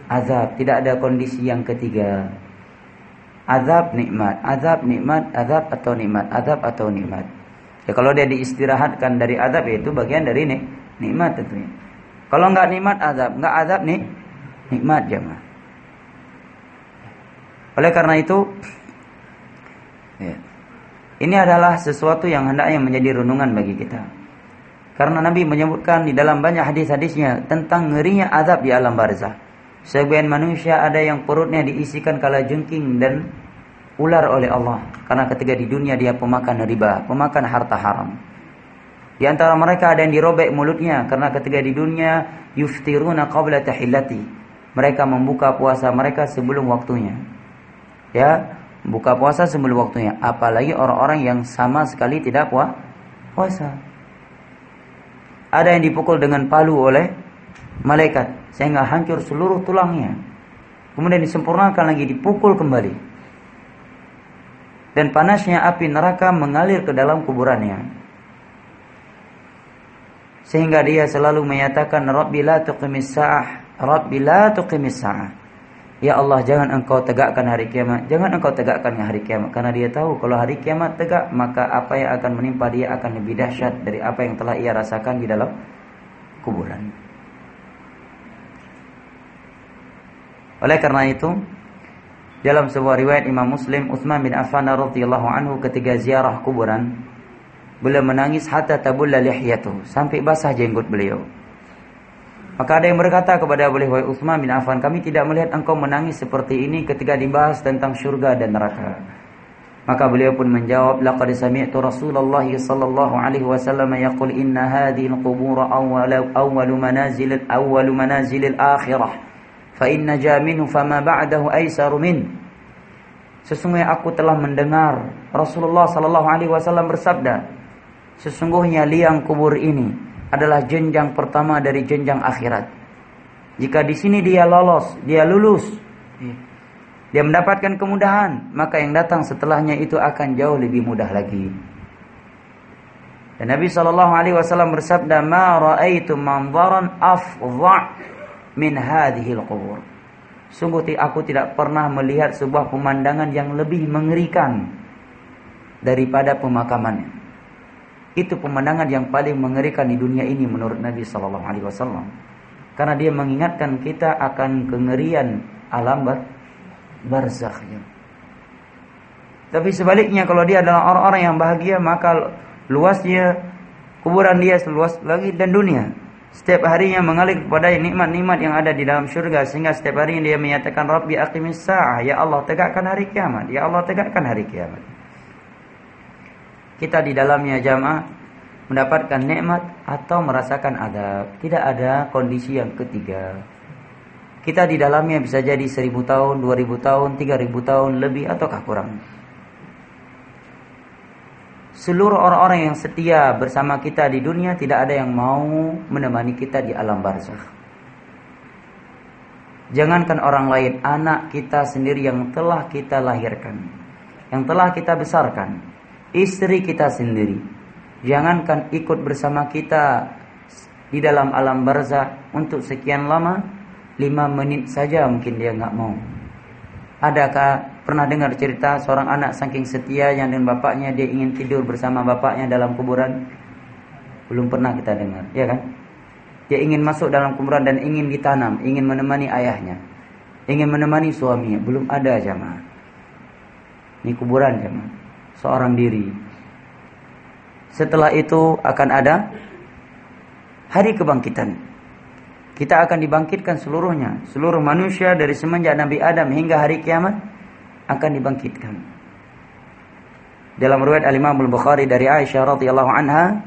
azab. Tidak ada kondisi yang ketiga. Azab nikmat, azab nikmat, azab atau nikmat, azab atau nikmat. Ya kalau dia diistirahatkan dari azab itu bagian dari nik nikmat tentunya. Kalau nggak nikmat azab, nggak azab nih nikmat jemaah. Oleh karena itu, ya, ini adalah sesuatu yang hendaknya menjadi renungan bagi kita. Karena Nabi menyebutkan di dalam banyak hadis-hadisnya tentang ngerinya azab di alam barzah. Sebagian manusia ada yang perutnya diisikan kala jengking dan ular oleh Allah. Karena ketika di dunia dia pemakan riba, pemakan harta haram. Di antara mereka ada yang dirobek mulutnya karena ketika di dunia yuftiruna qabla tahillati mereka membuka puasa mereka sebelum waktunya. Ya, buka puasa sebelum waktunya. Apalagi orang-orang yang sama sekali tidak puasa. Ada yang dipukul dengan palu oleh malaikat sehingga hancur seluruh tulangnya. Kemudian disempurnakan lagi dipukul kembali. Dan panasnya api neraka mengalir ke dalam kuburannya. Sehingga dia selalu menyatakan Rabbi la tuqimis sa'ah Rabbi la tuqimis sa'ah. Ya Allah jangan engkau tegakkan hari kiamat. Jangan engkau tegakkan hari kiamat. Karena dia tahu kalau hari kiamat tegak Maka apa yang akan menimpa dia akan lebih dahsyat Dari apa yang telah ia rasakan di dalam kuburan. Oleh karena itu Dalam sebuah riwayat Imam Muslim Uthman bin Affan radhiyallahu anhu ketika ziarah kuburan Beliau menangis hatta tabulla lihyatuh Sampai basah jenggot beliau maka ada yang berkata kepada beliau wahai Utsman bin Affan, kami tidak melihat engkau menangis seperti ini ketika dibahas tentang surga dan neraka. Maka beliau pun menjawab, laqad sami'tu Rasulullah sallallahu alaihi wasallam yaqul inna hadhihi al-qubur awwal awwal manazil awwal manazil al-akhirah. Fa inna jaminu fama ba'dahu aisaru min. Sesungguhnya aku telah mendengar Rasulullah sallallahu alaihi wasallam bersabda, sesungguhnya liang kubur ini adalah jenjang pertama dari jenjang akhirat. Jika di sini dia lolos, dia lulus, dia mendapatkan kemudahan, maka yang datang setelahnya itu akan jauh lebih mudah lagi. Dan Nabi Shallallahu Alaihi Wasallam bersabda, "Ma raaitu manzaran afdha min hadhihi al-qubur." Sungguh aku tidak pernah melihat sebuah pemandangan yang lebih mengerikan daripada pemakamannya. Itu pemandangan yang paling mengerikan di dunia ini menurut Nabi Sallallahu Alaihi Wasallam. Karena dia mengingatkan kita akan kengerian alam bar barzakhnya. Tapi sebaliknya kalau dia adalah orang-orang yang bahagia maka luasnya kuburan dia seluas lagi dan dunia. Setiap harinya mengalir kepada nikmat-nikmat yang ada di dalam surga sehingga setiap harinya dia menyatakan Rabbi aqimis sa'ah ya Allah tegakkan hari kiamat ya Allah tegakkan hari kiamat kita di dalamnya jamaah mendapatkan nikmat atau merasakan adab. Tidak ada kondisi yang ketiga. Kita di dalamnya bisa jadi seribu tahun, dua ribu tahun, tiga ribu tahun lebih ataukah kurang. Seluruh orang-orang yang setia bersama kita di dunia tidak ada yang mau menemani kita di alam barzakh. Jangankan orang lain, anak kita sendiri yang telah kita lahirkan, yang telah kita besarkan, istri kita sendiri. Jangankan ikut bersama kita di dalam alam barzakh untuk sekian lama, lima menit saja mungkin dia nggak mau. Adakah pernah dengar cerita seorang anak saking setia yang dengan bapaknya dia ingin tidur bersama bapaknya dalam kuburan? Belum pernah kita dengar, ya kan? Dia ingin masuk dalam kuburan dan ingin ditanam, ingin menemani ayahnya, ingin menemani suaminya. Belum ada jamaah. Ini kuburan jamaah. Seorang diri. Setelah itu akan ada hari kebangkitan. Kita akan dibangkitkan seluruhnya. Seluruh manusia dari semenjak Nabi Adam hingga hari kiamat akan dibangkitkan. Dalam riwayat Al-Imam Al-Bukhari dari Aisyah radhiyallahu anha,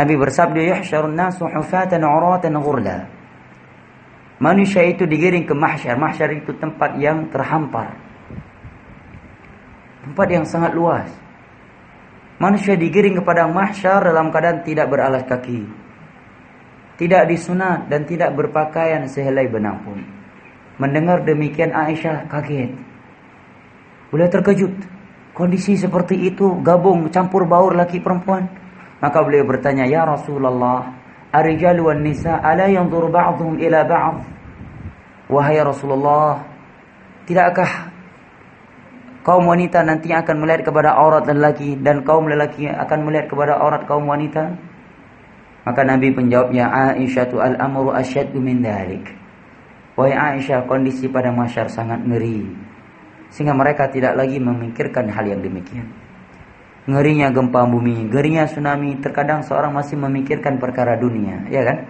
Nabi bersabda, "Yuhsyarun nasu hufatan 'uratan ghurla." Manusia itu digiring ke mahsyar. Mahsyar itu tempat yang terhampar. Tempat yang sangat luas. Manusia digiring kepada mahsyar dalam keadaan tidak beralas kaki tidak disunat dan tidak berpakaian sehelai benang pun. Mendengar demikian Aisyah kaget. Beliau terkejut. Kondisi seperti itu gabung campur baur laki perempuan. Maka beliau bertanya, "Ya Rasulullah, arijal wan nisa ala yanzur ba'dhum ila ba'd?" Wahai Rasulullah, tidakkah kaum wanita nanti akan melihat kepada aurat lelaki dan kaum lelaki akan melihat kepada aurat kaum wanita? Maka Nabi menjawabnya Aisyah tu al-amru asyaddu min dalik. Wahai Aisyah, kondisi pada masyar sangat ngeri. Sehingga mereka tidak lagi memikirkan hal yang demikian. Ngerinya gempa bumi, ngerinya tsunami, terkadang seorang masih memikirkan perkara dunia, ya kan?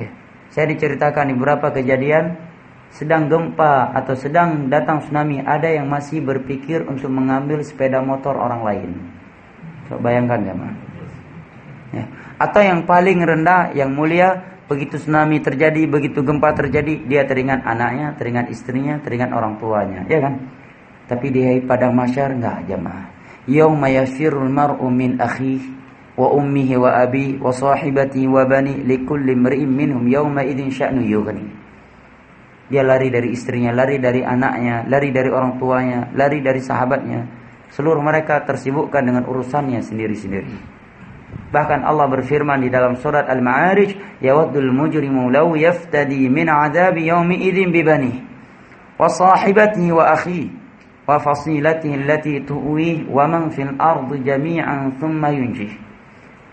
Ya. Saya diceritakan di beberapa kejadian sedang gempa atau sedang datang tsunami, ada yang masih berpikir untuk mengambil sepeda motor orang lain. Coba bayangkan ya, Ya. Atau yang paling rendah, yang mulia, begitu tsunami terjadi, begitu gempa terjadi, dia teringat anaknya, teringat istrinya, teringat orang tuanya, ya kan? Tapi di padang masyar enggak jamaah. Yauma yafirul mar'u min akhihi wa ummihi wa abi wa sahibati wa bani likulli imri'in minhum yauma idzin sya'nu yughni. Dia lari dari istrinya, lari dari anaknya, lari dari orang tuanya, lari dari sahabatnya. Seluruh mereka tersibukkan dengan urusannya sendiri-sendiri. Bahkan Allah berfirman di dalam surat Al-Ma'arij, "Yawaddul mujrimu law yaftadi min 'adzabi yaumi idzin bi banihi wa sahibatihi wa akhihi wa fasilatihi allati tu'wi wa man fil ardi jami'an yunjih."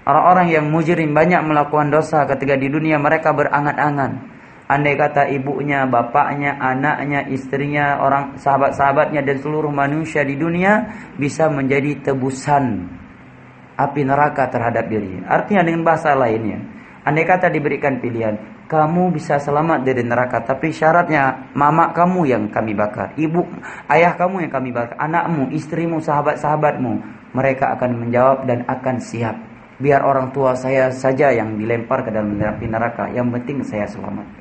Orang-orang yang mujrim banyak melakukan dosa ketika di dunia mereka berangan-angan. Andai kata ibunya, bapaknya, anaknya, istrinya, orang sahabat-sahabatnya dan seluruh manusia di dunia bisa menjadi tebusan api neraka terhadap dirinya. Artinya dengan bahasa lainnya, andai kata diberikan pilihan, kamu bisa selamat dari neraka, tapi syaratnya mama kamu yang kami bakar, ibu, ayah kamu yang kami bakar, anakmu, istrimu, sahabat-sahabatmu, mereka akan menjawab dan akan siap. Biar orang tua saya saja yang dilempar ke dalam neraka, yang penting saya selamat.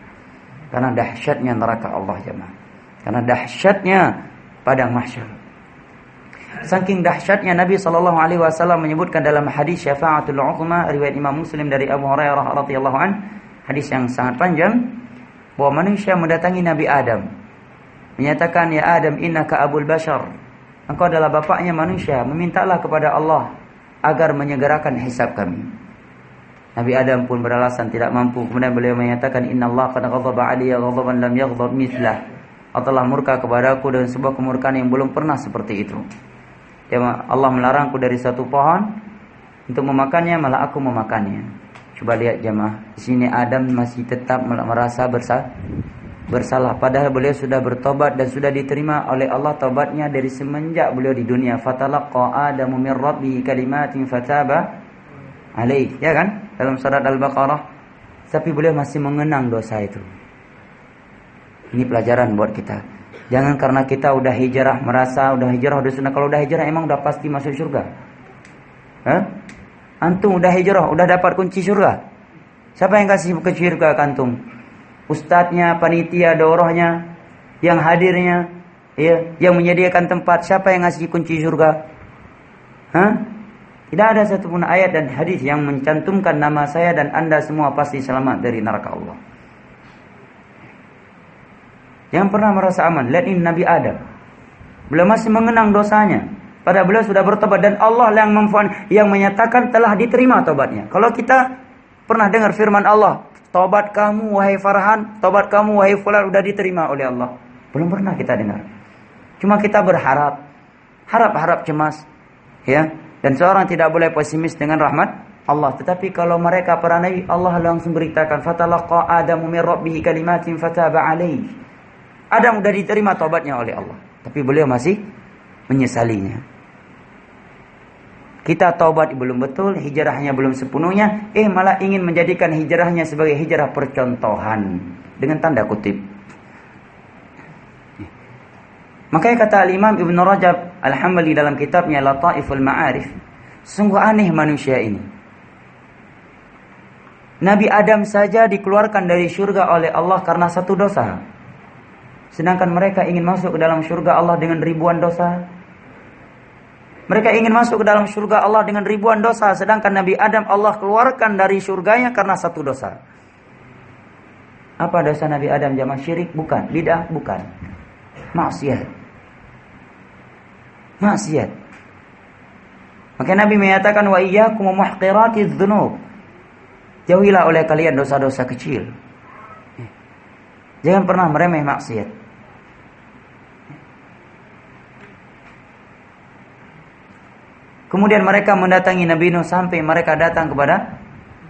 Karena dahsyatnya neraka Allah jemaah. Karena dahsyatnya padang mahsyar. Saking dahsyatnya Nabi Shallallahu Alaihi Wasallam menyebutkan dalam hadis syafaatul uzma riwayat Imam Muslim dari Abu Hurairah radhiyallahu an hadis yang sangat panjang bahwa manusia mendatangi Nabi Adam menyatakan ya Adam innaka abul bashar engkau adalah bapaknya manusia memintalah kepada Allah agar menyegerakan hisab kami Nabi Adam pun beralasan tidak mampu. Kemudian beliau menyatakan innallaha qad ghadaba alayya ghadaban lam yaghdab mithlah. Allah murka kepadaku dengan sebuah kemurkaan yang belum pernah seperti itu. Ya Allah melarangku dari satu pohon untuk memakannya malah aku memakannya. Coba lihat jemaah. Di sini Adam masih tetap merasa bersalah bersalah. Padahal beliau sudah bertobat dan sudah diterima oleh Allah tobatnya dari semenjak beliau di dunia. Fatalaqa adamu min rabbihi kalimatin fataba alaih ya kan dalam surat al-baqarah tapi beliau masih mengenang dosa itu ini pelajaran buat kita Jangan karena kita udah hijrah merasa udah hijrah udah sunnah. Kalau udah hijrah emang udah pasti masuk surga. Hah? Antum udah hijrah, udah dapat kunci surga. Siapa yang kasih kunci surga ke antum? Ustadznya, panitia, dorohnya, yang hadirnya, ya, yang menyediakan tempat, siapa yang ngasih kunci surga? Hah? Tidak ada satupun ayat dan hadis yang mencantumkan nama saya dan anda semua pasti selamat dari neraka Allah. Yang pernah merasa aman, lihat ini Nabi Adam. Beliau masih mengenang dosanya. Pada beliau sudah bertobat dan Allah yang memfan, yang menyatakan telah diterima tobatnya. Kalau kita pernah dengar firman Allah, tobat kamu wahai Farhan, tobat kamu wahai Fulan sudah diterima oleh Allah. Belum pernah kita dengar. Cuma kita berharap, harap-harap cemas, ya. Dan seorang tidak boleh pesimis dengan rahmat Allah. Tetapi kalau mereka para nabi, Allah langsung beritakan, "Fatalaqa Adamu min rabbih kalimatin fataba alaihi." Adam sudah diterima tobatnya oleh Allah, tapi beliau masih menyesalinya. Kita taubat belum betul, hijrahnya belum sepenuhnya, eh malah ingin menjadikan hijrahnya sebagai hijrah percontohan dengan tanda kutip. Makanya kata Al-Imam Ibn Rajab Al-Hambali dalam kitabnya Lataiful Ma'arif, sungguh aneh manusia ini. Nabi Adam saja dikeluarkan dari surga oleh Allah karena satu dosa. Sedangkan mereka ingin masuk ke dalam surga Allah dengan ribuan dosa. Mereka ingin masuk ke dalam surga Allah dengan ribuan dosa. Sedangkan Nabi Adam Allah keluarkan dari surganya karena satu dosa. Apa dosa Nabi Adam zaman syirik? Bukan. Bidah? Bukan. Maksiat. Maksiat. Maka Nabi menyatakan wa iyyakum muhqiratiz dzunub. Jauhilah oleh kalian dosa-dosa kecil. Jangan pernah meremeh maksiat. Kemudian mereka mendatangi Nabi Nuh sampai mereka datang kepada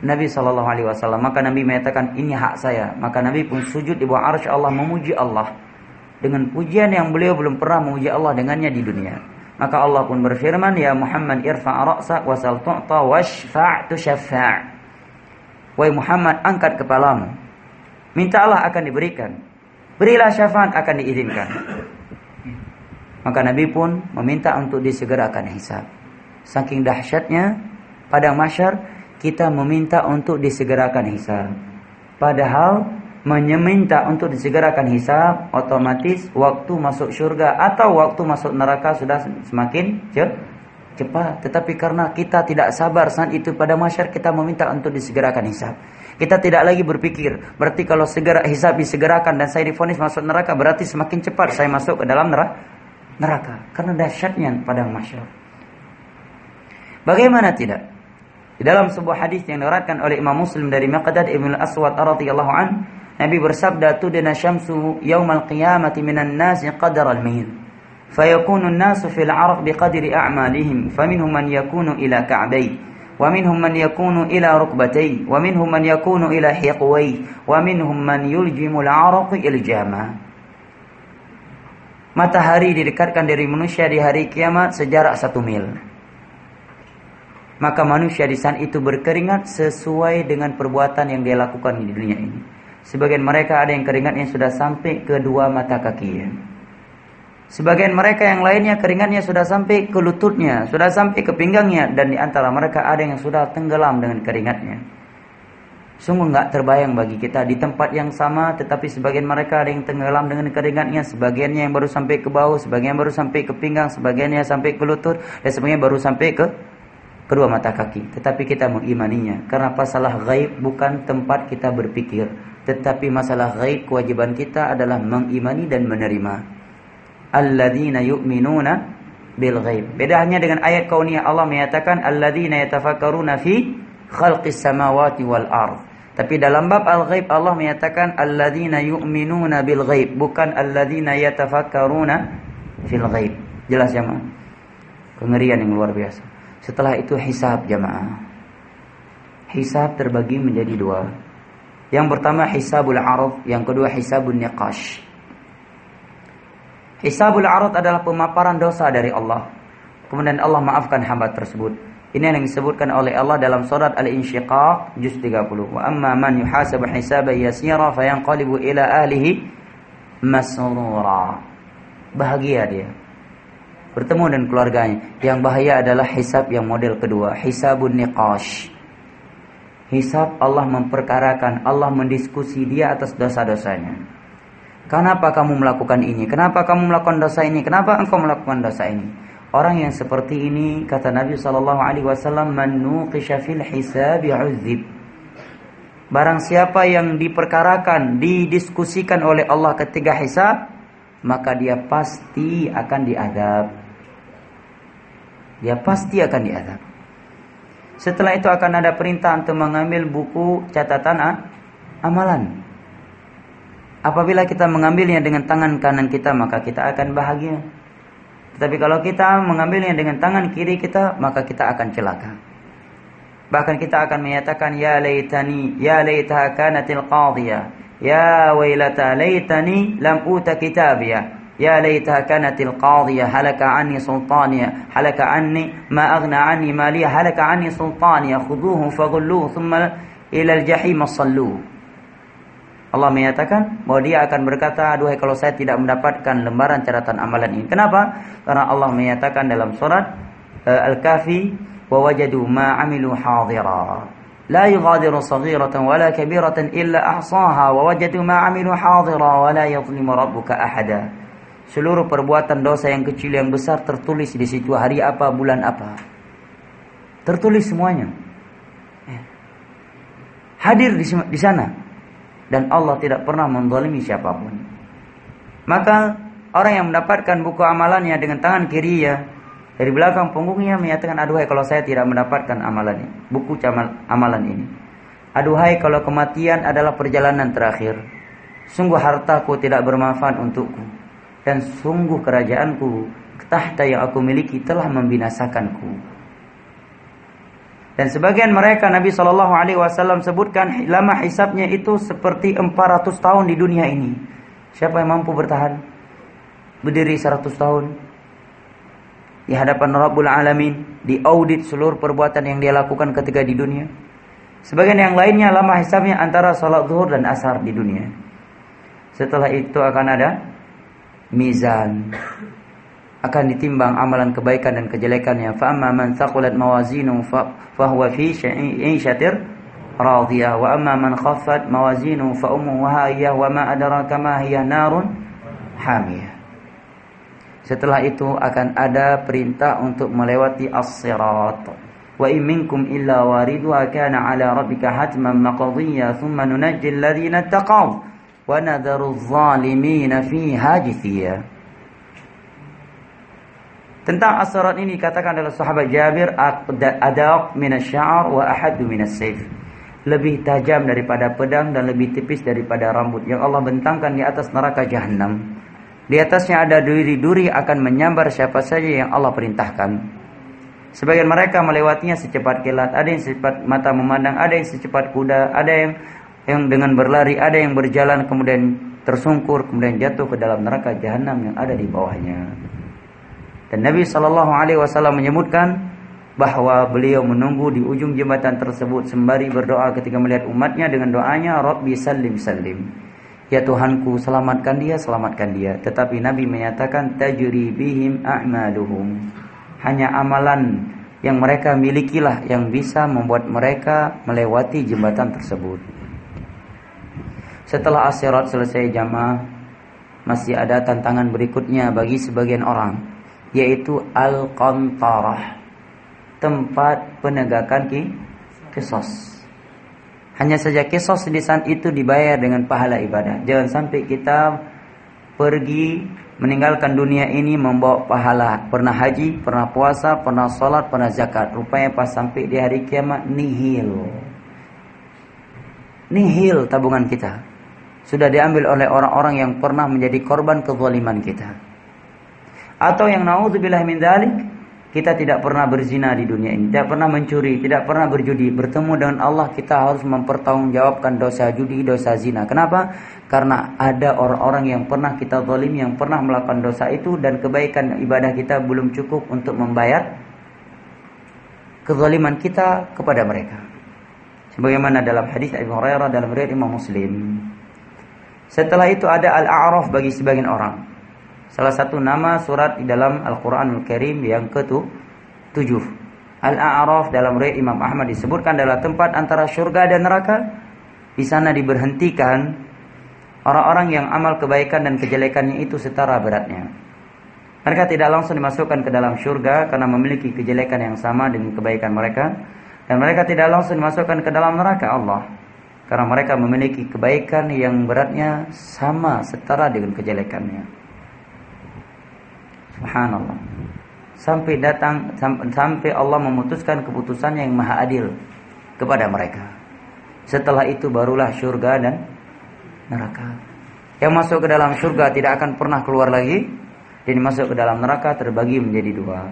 Nabi Shallallahu Alaihi Wasallam. Maka Nabi menyatakan ini hak saya. Maka Nabi pun sujud di bawah arsy Allah memuji Allah dengan pujian yang beliau belum pernah memuji Allah dengannya di dunia. Maka Allah pun berfirman, Ya Muhammad irfa' ra'sak wasal tu'ta washfa' tushaffa' Wahai Muhammad, angkat kepalamu. Minta Allah akan diberikan. Berilah syafaat akan diizinkan. Maka Nabi pun meminta untuk disegerakan hisab. Saking dahsyatnya pada masyar kita meminta untuk disegerakan hisab. Padahal meminta untuk disegerakan hisab otomatis waktu masuk surga atau waktu masuk neraka sudah semakin cepat. Tetapi karena kita tidak sabar saat itu pada masyar kita meminta untuk disegerakan hisab. Kita tidak lagi berpikir, berarti kalau segera hisab disegerakan dan saya difonis masuk neraka berarti semakin cepat saya masuk ke dalam neraka. Karena dahsyatnya pada masyar. Bagaimana tidak? Di dalam sebuah hadis yang diriwayatkan oleh Imam Muslim dari Maqdad Ibn Al-Aswad radhiyallahu an, Nabi bersabda, "Tudna syamsu yaumal qiyamati minan nasi qadar al-mil." فيكون الناس في العرق بقدر أعمالهم فمنهم من يكون إلى كعبيه ومنهم من يكون إلى ركبتيه ومنهم من يكون إلى حقويه ومنهم من يلجم العرق الجامة Matahari didekatkan dari manusia di hari kiamat sejarak satu mil. maka manusia di sana itu berkeringat sesuai dengan perbuatan yang dia lakukan di dunia ini. Sebagian mereka ada yang keringatnya sudah sampai ke dua mata kakinya. Sebagian mereka yang lainnya keringatnya sudah sampai ke lututnya, sudah sampai ke pinggangnya dan di antara mereka ada yang sudah tenggelam dengan keringatnya. Sungguh nggak terbayang bagi kita di tempat yang sama tetapi sebagian mereka ada yang tenggelam dengan keringatnya, sebagiannya yang baru sampai ke bahu, sebagian baru sampai ke pinggang, sebagiannya sampai ke lutut dan sebagian baru sampai ke kedua mata kaki, tetapi kita mengimaninya. Karena masalah gaib bukan tempat kita berpikir, tetapi masalah gaib kewajiban kita adalah mengimani dan menerima. Alladzina yu'minuna bil ghaib. Bedanya dengan ayat kauniyah Allah menyatakan alladzina yatafakkaruna fi khalqis samawati wal ard. Tapi dalam bab al-ghaib Allah menyatakan alladzina yu'minuna bil ghaib, bukan alladzina yatafakkaruna fil ghaib. Jelas ya, Kengerian yang luar biasa. Setelah itu hisab jamaah. Hisab terbagi menjadi dua. Yang pertama hisabul arad, yang kedua hisabun niqash. Hisabul arad adalah pemaparan dosa dari Allah. Kemudian Allah maafkan hamba tersebut. Ini yang disebutkan oleh Allah dalam surat Al-Insyiqaq juz 30. Wa amma man yuhasabu hisaban yasira fayanqalibu ila ahlihi masrura. Bahagia dia bertemu dengan keluarganya. Yang bahaya adalah hisab yang model kedua, hisabun niqash. Hisab Allah memperkarakan, Allah mendiskusi dia atas dosa-dosanya. Kenapa kamu melakukan ini? Kenapa kamu melakukan dosa ini? Kenapa engkau melakukan dosa ini? Orang yang seperti ini kata Nabi sallallahu alaihi wasallam fil hisab yu'dzib. Barang siapa yang diperkarakan, didiskusikan oleh Allah ketika hisab, maka dia pasti akan diadab. Dia pasti akan diadab. Setelah itu akan ada perintah untuk mengambil buku catatan ah, amalan. Apabila kita mengambilnya dengan tangan kanan kita, maka kita akan bahagia. Tetapi kalau kita mengambilnya dengan tangan kiri kita, maka kita akan celaka. Bahkan kita akan menyatakan ya laitani ya laitaha kanatil qadiyah ya wailata laitani lam uta kitabiyah يا ليتها كانت القاضية هلك عني سلطانية هلك عني ما أغنى عني مالية هلك عني سلطانية خذوه فغلوه ثم إلى الجحيم صلوه Allah menyatakan bahwa dia akan berkata, "Duhai kalau saya tidak mendapatkan lembaran catatan amalan ini." Kenapa? Karena Allah menyatakan dalam surat uh, Al-Kahfi, "Wa wajadu ma 'amilu hadira." La yughadiru saghiratan wa la kabiratan illa ahsaha wa wajadu ma amilu hadira wa la يظلم rabbuka ahada. Seluruh perbuatan dosa yang kecil yang besar tertulis di situ hari apa bulan apa. Tertulis semuanya. Eh. Hadir di, sana dan Allah tidak pernah menzalimi siapa pun. Maka orang yang mendapatkan buku amalannya dengan tangan kiri ya dari belakang punggungnya menyatakan aduhai kalau saya tidak mendapatkan amalan ini, buku amalan ini. Aduhai kalau kematian adalah perjalanan terakhir. Sungguh hartaku tidak bermanfaat untukku dan sungguh kerajaanku tahta yang aku miliki telah membinasakanku. Dan sebagian mereka Nabi Shallallahu Alaihi Wasallam sebutkan lama hisapnya itu seperti 400 tahun di dunia ini. Siapa yang mampu bertahan? Berdiri 100 tahun, di hadapan Rabbul Alamin, diaudit seluruh perbuatan yang dia lakukan ketika di dunia. Sebagian yang lainnya lama hisabnya antara salat zuhur dan asar di dunia. Setelah itu akan ada mizan. Akan ditimbang amalan kebaikan dan kejelekannya. Fa amma man thaqulat mawazinu fa huwa fi syatir radiyah wa amma man khaffat mawazinu fa ummuhu hawiyah wa ma adraka ma hiya narun hamiyah. Setelah itu akan ada perintah untuk melewati as-sirat. Wa in minkum illa waridha kana 'ala rabbika hatman maqdiyya thumma nunajji alladhina taqaw wa nadharu adh-dhalimina fiha. Tentang as-sirat ini katakan oleh sahabat Jabir adaq min asy-sya'r wa ahaddu min as-sayf. Lebih tajam daripada pedang dan lebih tipis daripada rambut yang Allah bentangkan di atas neraka jahanam. Di atasnya ada duri-duri akan menyambar siapa saja yang Allah perintahkan. Sebagian mereka melewatinya secepat kilat, ada yang secepat mata memandang, ada yang secepat kuda, ada yang yang dengan berlari, ada yang berjalan kemudian tersungkur, kemudian jatuh ke dalam neraka jahanam yang ada di bawahnya. Dan Nabi Shallallahu Alaihi Wasallam menyebutkan bahwa beliau menunggu di ujung jembatan tersebut sembari berdoa ketika melihat umatnya dengan doanya Rabbi salim salim Ya Tuhanku selamatkan dia, selamatkan dia. Tetapi Nabi menyatakan tajri bihim a'maluhum. Hanya amalan yang mereka milikilah yang bisa membuat mereka melewati jembatan tersebut. Setelah asyarat selesai jamaah, masih ada tantangan berikutnya bagi sebagian orang, yaitu al-qantarah, tempat penegakan ki kisos. Hanya saja kisos lisan itu dibayar dengan pahala ibadah. Jangan sampai kita pergi meninggalkan dunia ini membawa pahala. Pernah haji, pernah puasa, pernah sholat, pernah zakat. Rupanya pas sampai di hari kiamat nihil. Nihil tabungan kita. Sudah diambil oleh orang-orang yang pernah menjadi korban kezaliman kita. Atau yang naudzubillah min dalik, kita tidak pernah berzina di dunia ini, tidak pernah mencuri, tidak pernah berjudi. Bertemu dengan Allah kita harus mempertanggungjawabkan dosa judi, dosa zina. Kenapa? Karena ada orang-orang yang pernah kita zalim, yang pernah melakukan dosa itu dan kebaikan ibadah kita belum cukup untuk membayar kezaliman kita kepada mereka. Sebagaimana dalam hadis Abu Hurairah dalam riwayat Imam Muslim. Setelah itu ada al-a'raf bagi sebagian orang. Salah satu nama surat di dalam Al-Quranul Karim yang ke tujuh. Al-A'raf dalam riwayat Imam Ahmad disebutkan adalah tempat antara surga dan neraka. Di sana diberhentikan orang-orang yang amal kebaikan dan kejelekannya itu setara beratnya. Mereka tidak langsung dimasukkan ke dalam surga karena memiliki kejelekan yang sama dengan kebaikan mereka. Dan mereka tidak langsung dimasukkan ke dalam neraka Allah. Karena mereka memiliki kebaikan yang beratnya sama setara dengan kejelekannya. Subhanallah. Sampai datang sampai Allah memutuskan keputusannya yang maha adil kepada mereka. Setelah itu barulah surga dan neraka. Yang masuk ke dalam surga tidak akan pernah keluar lagi. Dan masuk ke dalam neraka terbagi menjadi dua.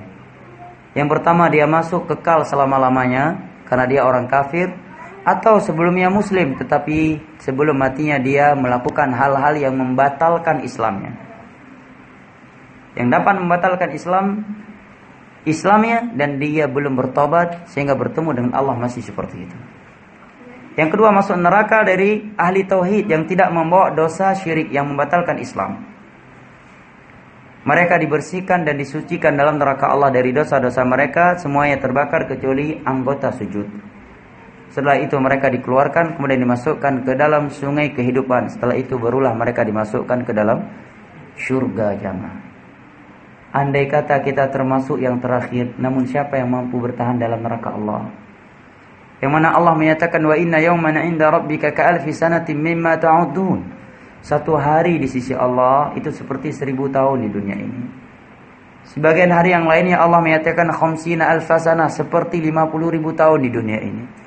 Yang pertama dia masuk kekal selama-lamanya karena dia orang kafir atau sebelumnya muslim tetapi sebelum matinya dia melakukan hal-hal yang membatalkan Islamnya. Yang dapat membatalkan Islam Islamnya dan dia belum bertobat sehingga bertemu dengan Allah masih seperti itu. Yang kedua masuk neraka dari ahli tauhid yang tidak membawa dosa syirik yang membatalkan Islam. Mereka dibersihkan dan disucikan dalam neraka Allah dari dosa-dosa mereka Semuanya terbakar kecuali anggota sujud Setelah itu mereka dikeluarkan Kemudian dimasukkan ke dalam sungai kehidupan Setelah itu barulah mereka dimasukkan ke dalam surga jamaah Andai kata kita termasuk yang terakhir Namun siapa yang mampu bertahan dalam neraka Allah Yang mana Allah menyatakan Wa inna yawman inda rabbika ka'alfi sanatim mimma ta'udun satu hari di sisi Allah itu seperti seribu tahun di dunia ini. Sebagian hari yang lainnya Allah menyatakan khamsina alfasana seperti lima puluh ribu tahun di dunia ini.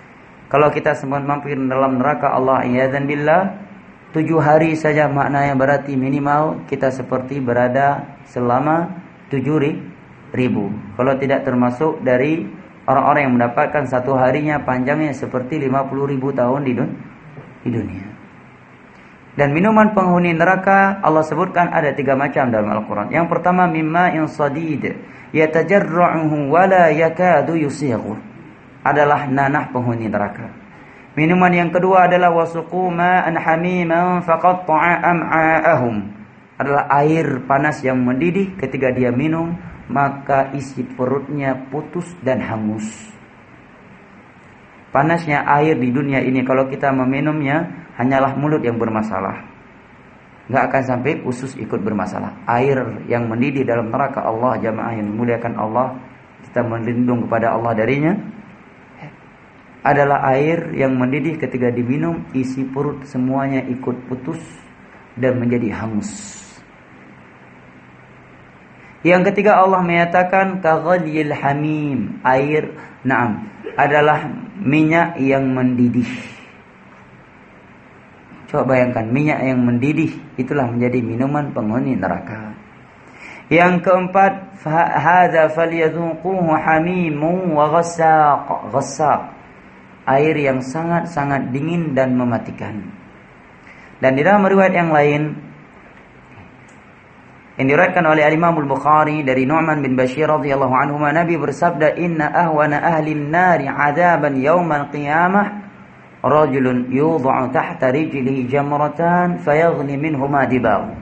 Kalau kita sempat mampir dalam neraka Allah dan billah tujuh hari saja maknanya berarti minimal kita seperti berada selama tujuh ribu. Kalau tidak termasuk dari orang-orang yang mendapatkan satu harinya panjangnya seperti lima puluh ribu tahun di dunia. Dan minuman penghuni neraka Allah sebutkan ada tiga macam dalam Al-Quran. Yang pertama mimma in sadid yatajarra'uhu wa yakadu yusighu. Adalah nanah penghuni neraka. Minuman yang kedua adalah wasuqu ma'an hamiman faqatta'a am'a'ahum. Adalah air panas yang mendidih ketika dia minum maka isi perutnya putus dan hangus. Panasnya air di dunia ini kalau kita meminumnya hanyalah mulut yang bermasalah. Nggak akan sampai usus ikut bermasalah. Air yang mendidih dalam neraka Allah jamaah yang memuliakan Allah, kita melindung kepada Allah darinya. Adalah air yang mendidih ketika diminum isi perut semuanya ikut putus dan menjadi hangus. Yang ketiga Allah menyatakan kaghalil hamim, air naam adalah minyak yang mendidih. Coba bayangkan minyak yang mendidih itulah menjadi minuman penghuni neraka. Yang keempat, hadza falyadhuquhu hamimun wa ghassaq. Ghassaq air yang sangat-sangat dingin dan mematikan. Dan di dalam riwayat yang lain yang diriwayatkan oleh Imam Al-Bukhari dari Nu'man bin Bashir radhiyallahu anhu Nabi bersabda inna ahwana ahli an-nari 'adaban yaumal qiyamah rajulun yudha'u tahta rijlihi jamratan fayaghni minhuma dibahu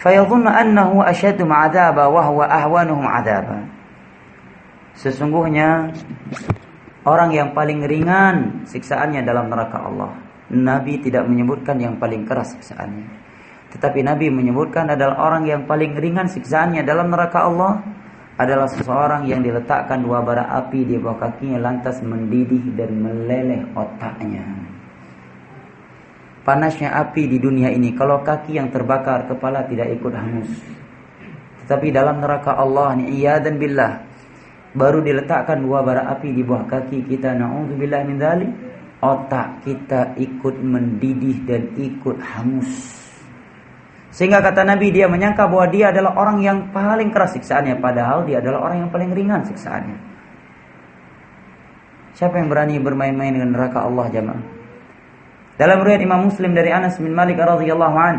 fayadhunnu annahu ashaddu ma'adaba wa huwa ahwanuhum adaba sesungguhnya orang yang paling ringan siksaannya dalam neraka Allah Nabi tidak menyebutkan yang paling keras siksaannya tetapi Nabi menyebutkan adalah orang yang paling ringan siksaannya dalam neraka Allah adalah seseorang yang diletakkan dua bara api di bawah kakinya lantas mendidih dan meleleh otaknya. Panasnya api di dunia ini kalau kaki yang terbakar kepala tidak ikut hangus. Tetapi dalam neraka Allah ni dan billah baru diletakkan dua bara api di bawah kaki kita naudzubillah min dzalik otak kita ikut mendidih dan ikut hangus. Sehingga kata Nabi dia menyangka bahwa dia adalah orang yang paling keras siksaannya padahal dia adalah orang yang paling ringan siksaannya. Siapa yang berani bermain-main dengan neraka Allah jamaah? Dalam riwayat Imam Muslim dari Anas bin Malik radhiyallahu an,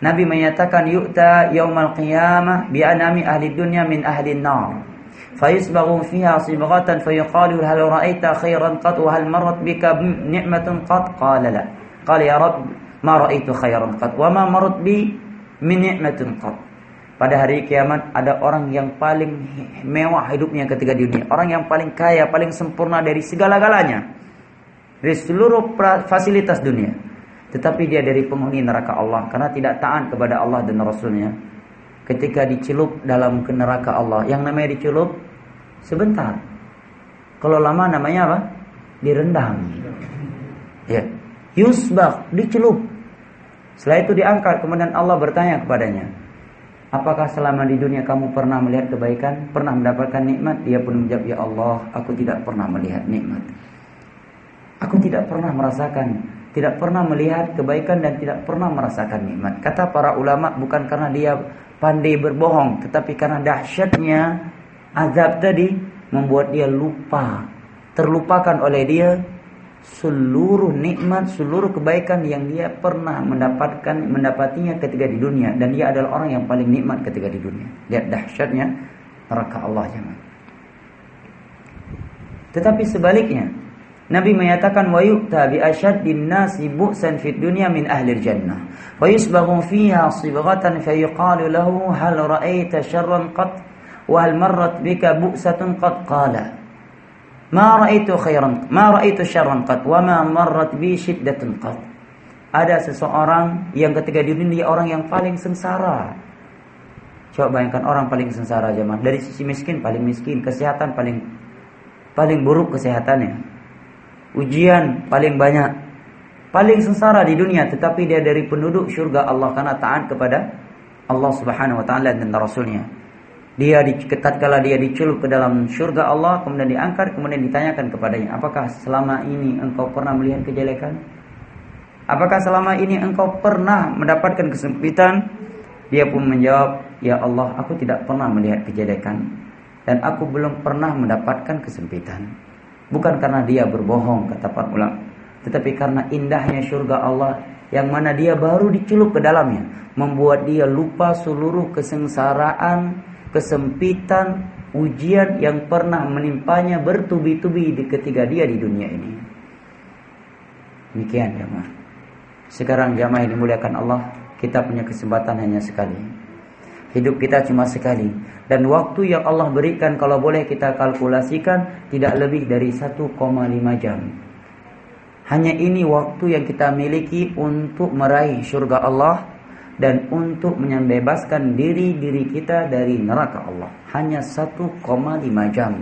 Nabi menyatakan yu'ta yaumal qiyamah bi anami ahli dunya min ahli an-nar. فيسبغ فيها صبغة فيقال هل رأيت خيرا قط وهل مرت بك نعمة قط قال لا قال يا رب ma raaitu khairan qat wa ma marat bi min ni'matin qat pada hari kiamat ada orang yang paling mewah hidupnya ketika di dunia, orang yang paling kaya, paling sempurna dari segala-galanya. Dari seluruh fasilitas dunia. Tetapi dia dari penghuni neraka Allah karena tidak taat kepada Allah dan Rasulnya. Ketika dicelup dalam ke neraka Allah, yang namanya dicelup sebentar. Kalau lama namanya apa? Direndam. Ya. Yusbak, dicelup. Setelah itu diangkat, kemudian Allah bertanya kepadanya, Apakah selama di dunia kamu pernah melihat kebaikan? Pernah mendapatkan nikmat? Dia pun menjawab, Ya Allah, aku tidak pernah melihat nikmat. Aku tidak pernah merasakan, tidak pernah melihat kebaikan dan tidak pernah merasakan nikmat. Kata para ulama bukan karena dia pandai berbohong, tetapi karena dahsyatnya azab tadi membuat dia lupa, terlupakan oleh dia seluruh nikmat, seluruh kebaikan yang dia pernah mendapatkan mendapatinya ketika di dunia dan dia adalah orang yang paling nikmat ketika di dunia. Lihat dahsyatnya neraka Allah jangan. Tetapi sebaliknya, Nabi menyatakan wa yu'ta bi asyaddin nasi bu'san fid dunya min ahli jannah. Wa yusbaghu fiha sibghatan fa yuqalu lahu hal ra'aita syarran qat wa hal marrat bika bu'satun qad qala. Ma ra'aitu khairan, ma ra'aitu syarran qat wa ma marrat bi shiddatun qat. Ada seseorang yang ketika di dunia orang yang paling sengsara. Coba bayangkan orang paling sengsara zaman dari sisi miskin paling miskin, kesehatan paling paling buruk kesehatannya. Ujian paling banyak. Paling sengsara di dunia tetapi dia dari penduduk surga Allah karena taat kepada Allah Subhanahu wa taala dan rasulnya. Dia tatkala dia dicelup ke dalam surga Allah kemudian diangkat kemudian ditanyakan kepadanya, "Apakah selama ini engkau pernah melihat kejelekan? Apakah selama ini engkau pernah mendapatkan kesempitan?" Dia pun menjawab, "Ya Allah, aku tidak pernah melihat kejelekan dan aku belum pernah mendapatkan kesempitan." Bukan karena dia berbohong kata para ulama, tetapi karena indahnya surga Allah yang mana dia baru dicelup ke dalamnya, membuat dia lupa seluruh kesengsaraan kesempitan, ujian yang pernah menimpanya bertubi-tubi di ketika dia di dunia ini. Demikian jamaah. Sekarang jamaah yang dimuliakan Allah, kita punya kesempatan hanya sekali. Hidup kita cuma sekali dan waktu yang Allah berikan kalau boleh kita kalkulasikan tidak lebih dari 1,5 jam. Hanya ini waktu yang kita miliki untuk meraih surga Allah dan untuk membebaskan diri-diri kita dari neraka Allah. Hanya 1,5 jam.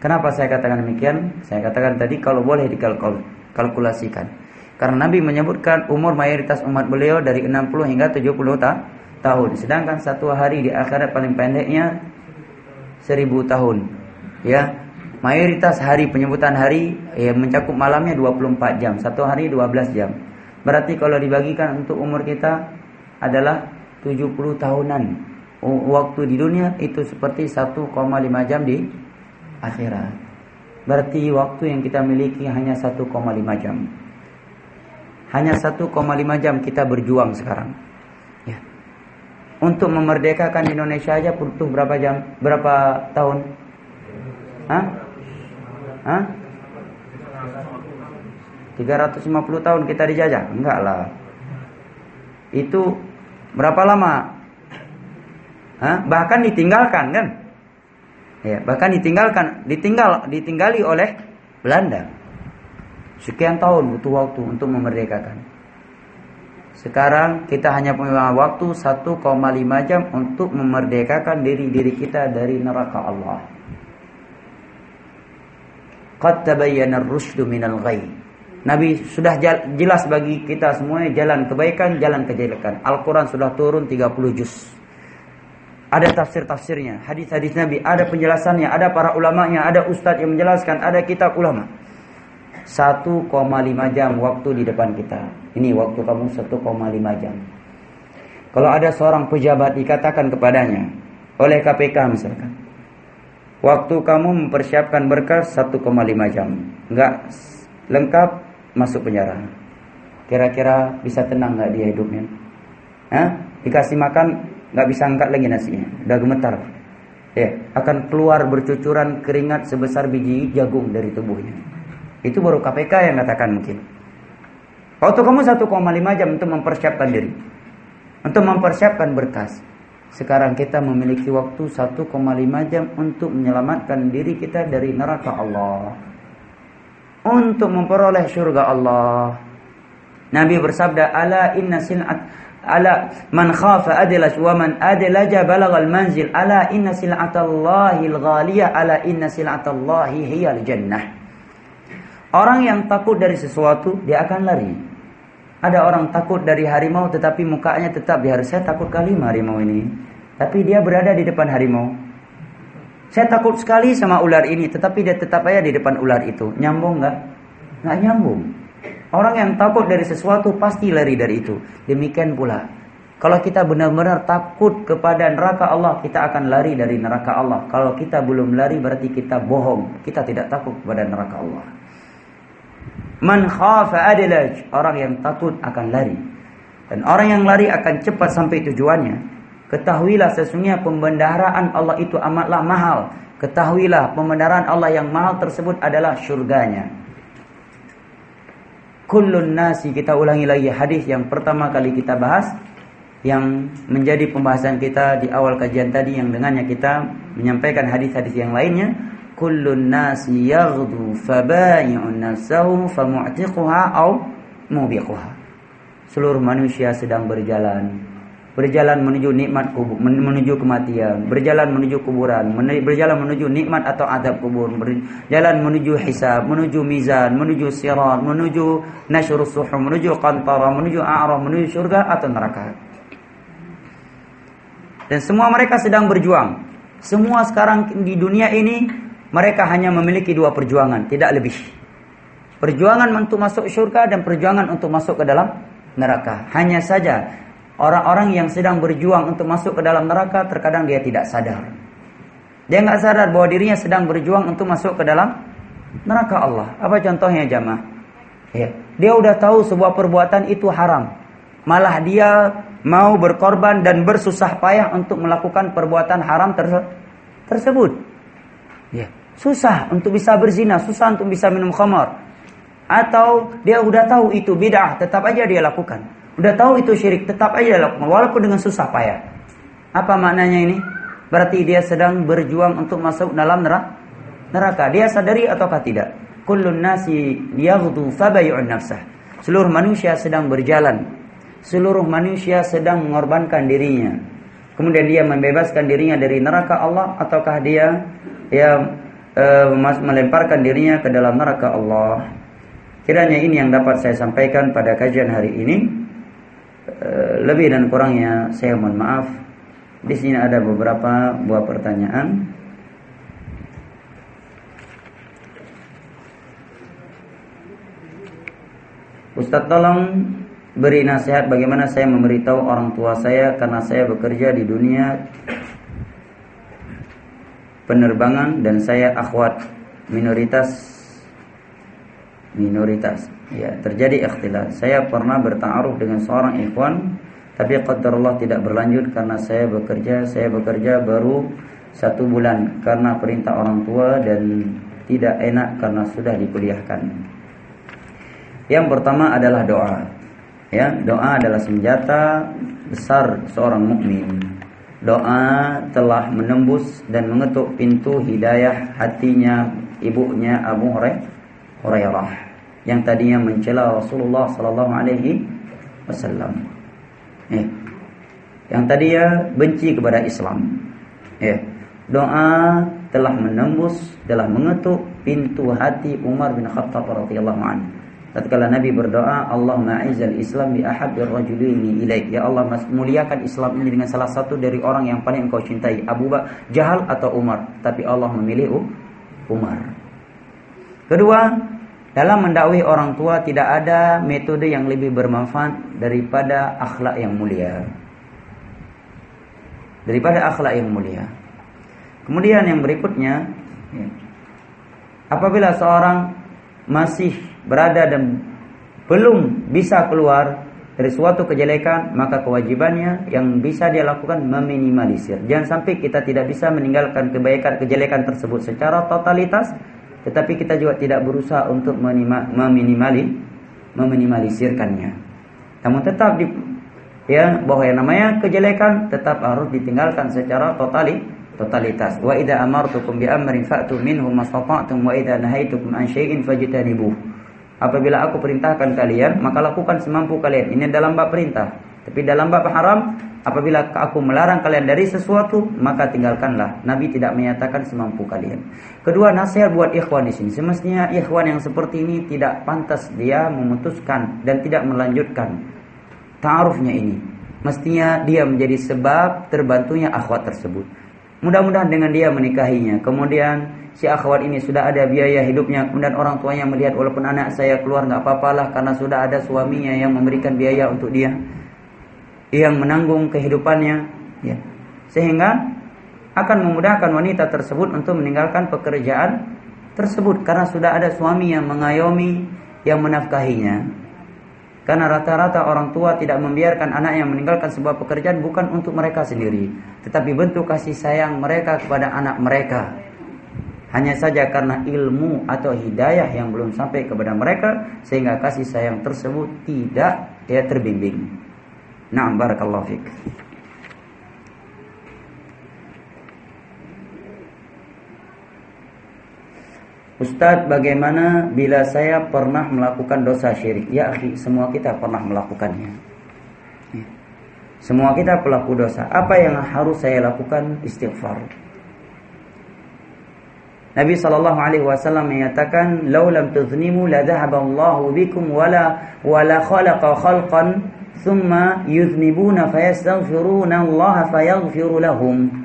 Kenapa saya katakan demikian? Saya katakan tadi kalau boleh dikalkulasikan. Karena Nabi menyebutkan umur mayoritas umat beliau dari 60 hingga 70 ta tahun. Sedangkan satu hari di akhirat paling pendeknya 1000 tahun. Ya, mayoritas hari penyebutan hari ya, mencakup malamnya 24 jam, satu hari 12 jam. Berarti kalau dibagikan untuk umur kita adalah 70 tahunan. Waktu di dunia itu seperti 1,5 jam di akhirat. Berarti waktu yang kita miliki hanya 1,5 jam. Hanya 1,5 jam kita berjuang sekarang. Untuk memerdekakan Indonesia aja butuh berapa jam? Berapa tahun? Hah? Hah? 350 tahun kita dijajah? Enggak lah. Itu berapa lama? Hah? Bahkan ditinggalkan kan? Ya, bahkan ditinggalkan, ditinggal, ditinggali oleh Belanda. Sekian tahun butuh waktu untuk memerdekakan. Sekarang kita hanya punya waktu 1,5 jam untuk memerdekakan diri-diri kita dari neraka Allah. Qad tabayyana ar-rusydu minal. Nabi sudah jelas bagi kita semuanya jalan kebaikan, jalan kejelekan. Al-Quran sudah turun 30 juz. Ada tafsir-tafsirnya, hadis-hadis Nabi, ada penjelasannya, ada para ulamanya, ada ustadz yang menjelaskan, ada kitab ulama. 1,5 jam waktu di depan kita. Ini waktu kamu 1,5 jam. Kalau ada seorang pejabat dikatakan kepadanya oleh KPK misalkan, waktu kamu mempersiapkan berkas 1,5 jam, enggak lengkap masuk penjara. Kira-kira bisa tenang nggak dia hidupnya? Hah? Dikasih makan nggak bisa angkat lagi nasinya, udah gemetar. Ya, akan keluar bercucuran keringat sebesar biji jagung dari tubuhnya. Itu baru KPK yang katakan mungkin. Waktu kamu 1,5 jam untuk mempersiapkan diri. Untuk mempersiapkan berkas. Sekarang kita memiliki waktu 1,5 jam untuk menyelamatkan diri kita dari neraka Allah. Untuk memperoleh surga Allah. Nabi bersabda, "Ala inna sil'at ala man khafa adlaj wa man adlaja balagha al-manzil. Ala inna sil'atallahi al-ghaliyah, ala inna sil'atallahi hiya al-jannah." Orang yang takut dari sesuatu, dia akan lari. Ada orang takut dari harimau tetapi mukanya tetap di hari saya takut kali harimau ini. Tapi dia berada di depan harimau. Saya takut sekali sama ular ini tetapi dia tetap aja di depan ular itu. Nyambung nggak? Nggak nyambung. Orang yang takut dari sesuatu pasti lari dari itu. Demikian pula kalau kita benar-benar takut kepada neraka Allah, kita akan lari dari neraka Allah. Kalau kita belum lari berarti kita bohong. Kita tidak takut kepada neraka Allah. Man khafa adlaj, orang yang takut akan lari. Dan orang yang lari akan cepat sampai tujuannya. Ketahuilah sesungguhnya pembendaharaan Allah itu amatlah mahal. Ketahuilah pembendaharaan Allah yang mahal tersebut adalah syurganya. Kullun nasi kita ulangi lagi hadis yang pertama kali kita bahas yang menjadi pembahasan kita di awal kajian tadi yang dengannya kita menyampaikan hadis-hadis yang lainnya kullun nasi yaghdu fabayi'un nafsahu famu'tiquha aw mubiquha. Seluruh manusia sedang berjalan. Berjalan menuju nikmat kubur, menuju kematian, berjalan menuju kuburan, berjalan menuju nikmat atau adab kubur, berjalan menuju hisab, menuju mizan, menuju sirat, menuju nasyur suhum, menuju qantara, menuju a'raf, menuju surga atau neraka. Dan semua mereka sedang berjuang. Semua sekarang di dunia ini mereka hanya memiliki dua perjuangan, tidak lebih. Perjuangan untuk masuk surga dan perjuangan untuk masuk ke dalam neraka. Hanya saja Orang-orang yang sedang berjuang untuk masuk ke dalam neraka terkadang dia tidak sadar. Dia nggak sadar bahwa dirinya sedang berjuang untuk masuk ke dalam neraka Allah. Apa contohnya jamaah? Ya, dia udah tahu sebuah perbuatan itu haram. Malah dia mau berkorban dan bersusah payah untuk melakukan perbuatan haram terse tersebut. Ya, susah untuk bisa berzina, susah untuk bisa minum khamar. Atau dia udah tahu itu bid'ah, tetap aja dia lakukan. Udah tahu itu syirik, tetap aja lakukan walaupun dengan susah payah. Apa maknanya ini? Berarti dia sedang berjuang untuk masuk dalam neraka. Dia sadari ataukah tidak? Kullun nasi yaghdu fabay'un nafsah. Seluruh manusia sedang berjalan. Seluruh manusia sedang mengorbankan dirinya. Kemudian dia membebaskan dirinya dari neraka Allah ataukah dia ya melemparkan dirinya ke dalam neraka Allah. Kiranya ini yang dapat saya sampaikan pada kajian hari ini. Eh, lebih dan kurangnya saya mohon maaf. Di sini ada beberapa buah pertanyaan. Ustadz tolong beri nasihat bagaimana saya memberitahu orang tua saya karena saya bekerja di dunia penerbangan dan saya akhwat minoritas minoritas ya terjadi ikhtilaf. Saya pernah bertaaruf dengan seorang ikhwan tapi qadarullah tidak berlanjut karena saya bekerja saya bekerja baru satu bulan karena perintah orang tua dan tidak enak karena sudah dikuliahkan. Yang pertama adalah doa. Ya, doa adalah senjata besar seorang mukmin. Doa telah menembus dan mengetuk pintu hidayah hatinya ibunya Abu Hurairah yang tadinya mencela Rasulullah sallallahu alaihi wasallam. Eh. Yang tadinya benci kepada Islam. Eh. Doa telah menembus, telah mengetuk pintu hati Umar bin Khattab radhiyallahu anhu. Tatkala Nabi berdoa, Allah ma'izal Islam bi ahabbir rajulaini ilaik. Ya Allah, muliakan Islam ini dengan salah satu dari orang yang paling engkau cintai, Abu Bakar, Jahal atau Umar. Tapi Allah memilih Umar. Kedua, dalam mendakwahi orang tua tidak ada metode yang lebih bermanfaat daripada akhlak yang mulia. Daripada akhlak yang mulia. Kemudian yang berikutnya, ya, apabila seorang masih berada dan belum bisa keluar dari suatu kejelekan, maka kewajibannya yang bisa dia lakukan meminimalisir. Jangan sampai kita tidak bisa meninggalkan kebaikan kejelekan tersebut secara totalitas, tetapi kita juga tidak berusaha untuk meminimali, meminimalisirkannya. Namun tetap di, ya bahwa yang namanya kejelekan tetap harus ditinggalkan secara totali totalitas. Wa idza amartukum bi amrin fa'tu minhu mastata'tum wa idza nahaitukum an syai'in fajtanibuh. Apabila aku perintahkan kalian, maka lakukan semampu kalian. Ini dalam bab perintah. Tapi dalam bab haram, apabila aku melarang kalian dari sesuatu, maka tinggalkanlah. Nabi tidak menyatakan semampu kalian. Kedua, nasihat buat ikhwan di sini. Semestinya ikhwan yang seperti ini tidak pantas dia memutuskan dan tidak melanjutkan ta'arufnya ini. Mestinya dia menjadi sebab terbantunya akhwat tersebut. Mudah-mudahan dengan dia menikahinya. Kemudian si akhwat ini sudah ada biaya hidupnya. Kemudian orang tuanya melihat walaupun anak saya keluar nggak apa-apalah karena sudah ada suaminya yang memberikan biaya untuk dia yang menanggung kehidupannya ya sehingga akan memudahkan wanita tersebut untuk meninggalkan pekerjaan tersebut karena sudah ada suami yang mengayomi yang menafkahinya karena rata-rata orang tua tidak membiarkan anak yang meninggalkan sebuah pekerjaan bukan untuk mereka sendiri tetapi bentuk kasih sayang mereka kepada anak mereka hanya saja karena ilmu atau hidayah yang belum sampai kepada mereka sehingga kasih sayang tersebut tidak ya terbimbing Naam barakallahu fiik. Ustadz bagaimana bila saya pernah melakukan dosa syirik? Ya akhi semua kita pernah melakukannya. Ya. Semua kita pelaku dosa. Apa yang harus saya lakukan? Istighfar. Nabi sallallahu alaihi wasallam menyatakan "Lau lam tuznimu la Allahu bikum wala wala khalaqa khalqan thumma yuznibuna fayastaghfiruna Allah fayaghfiru lahum.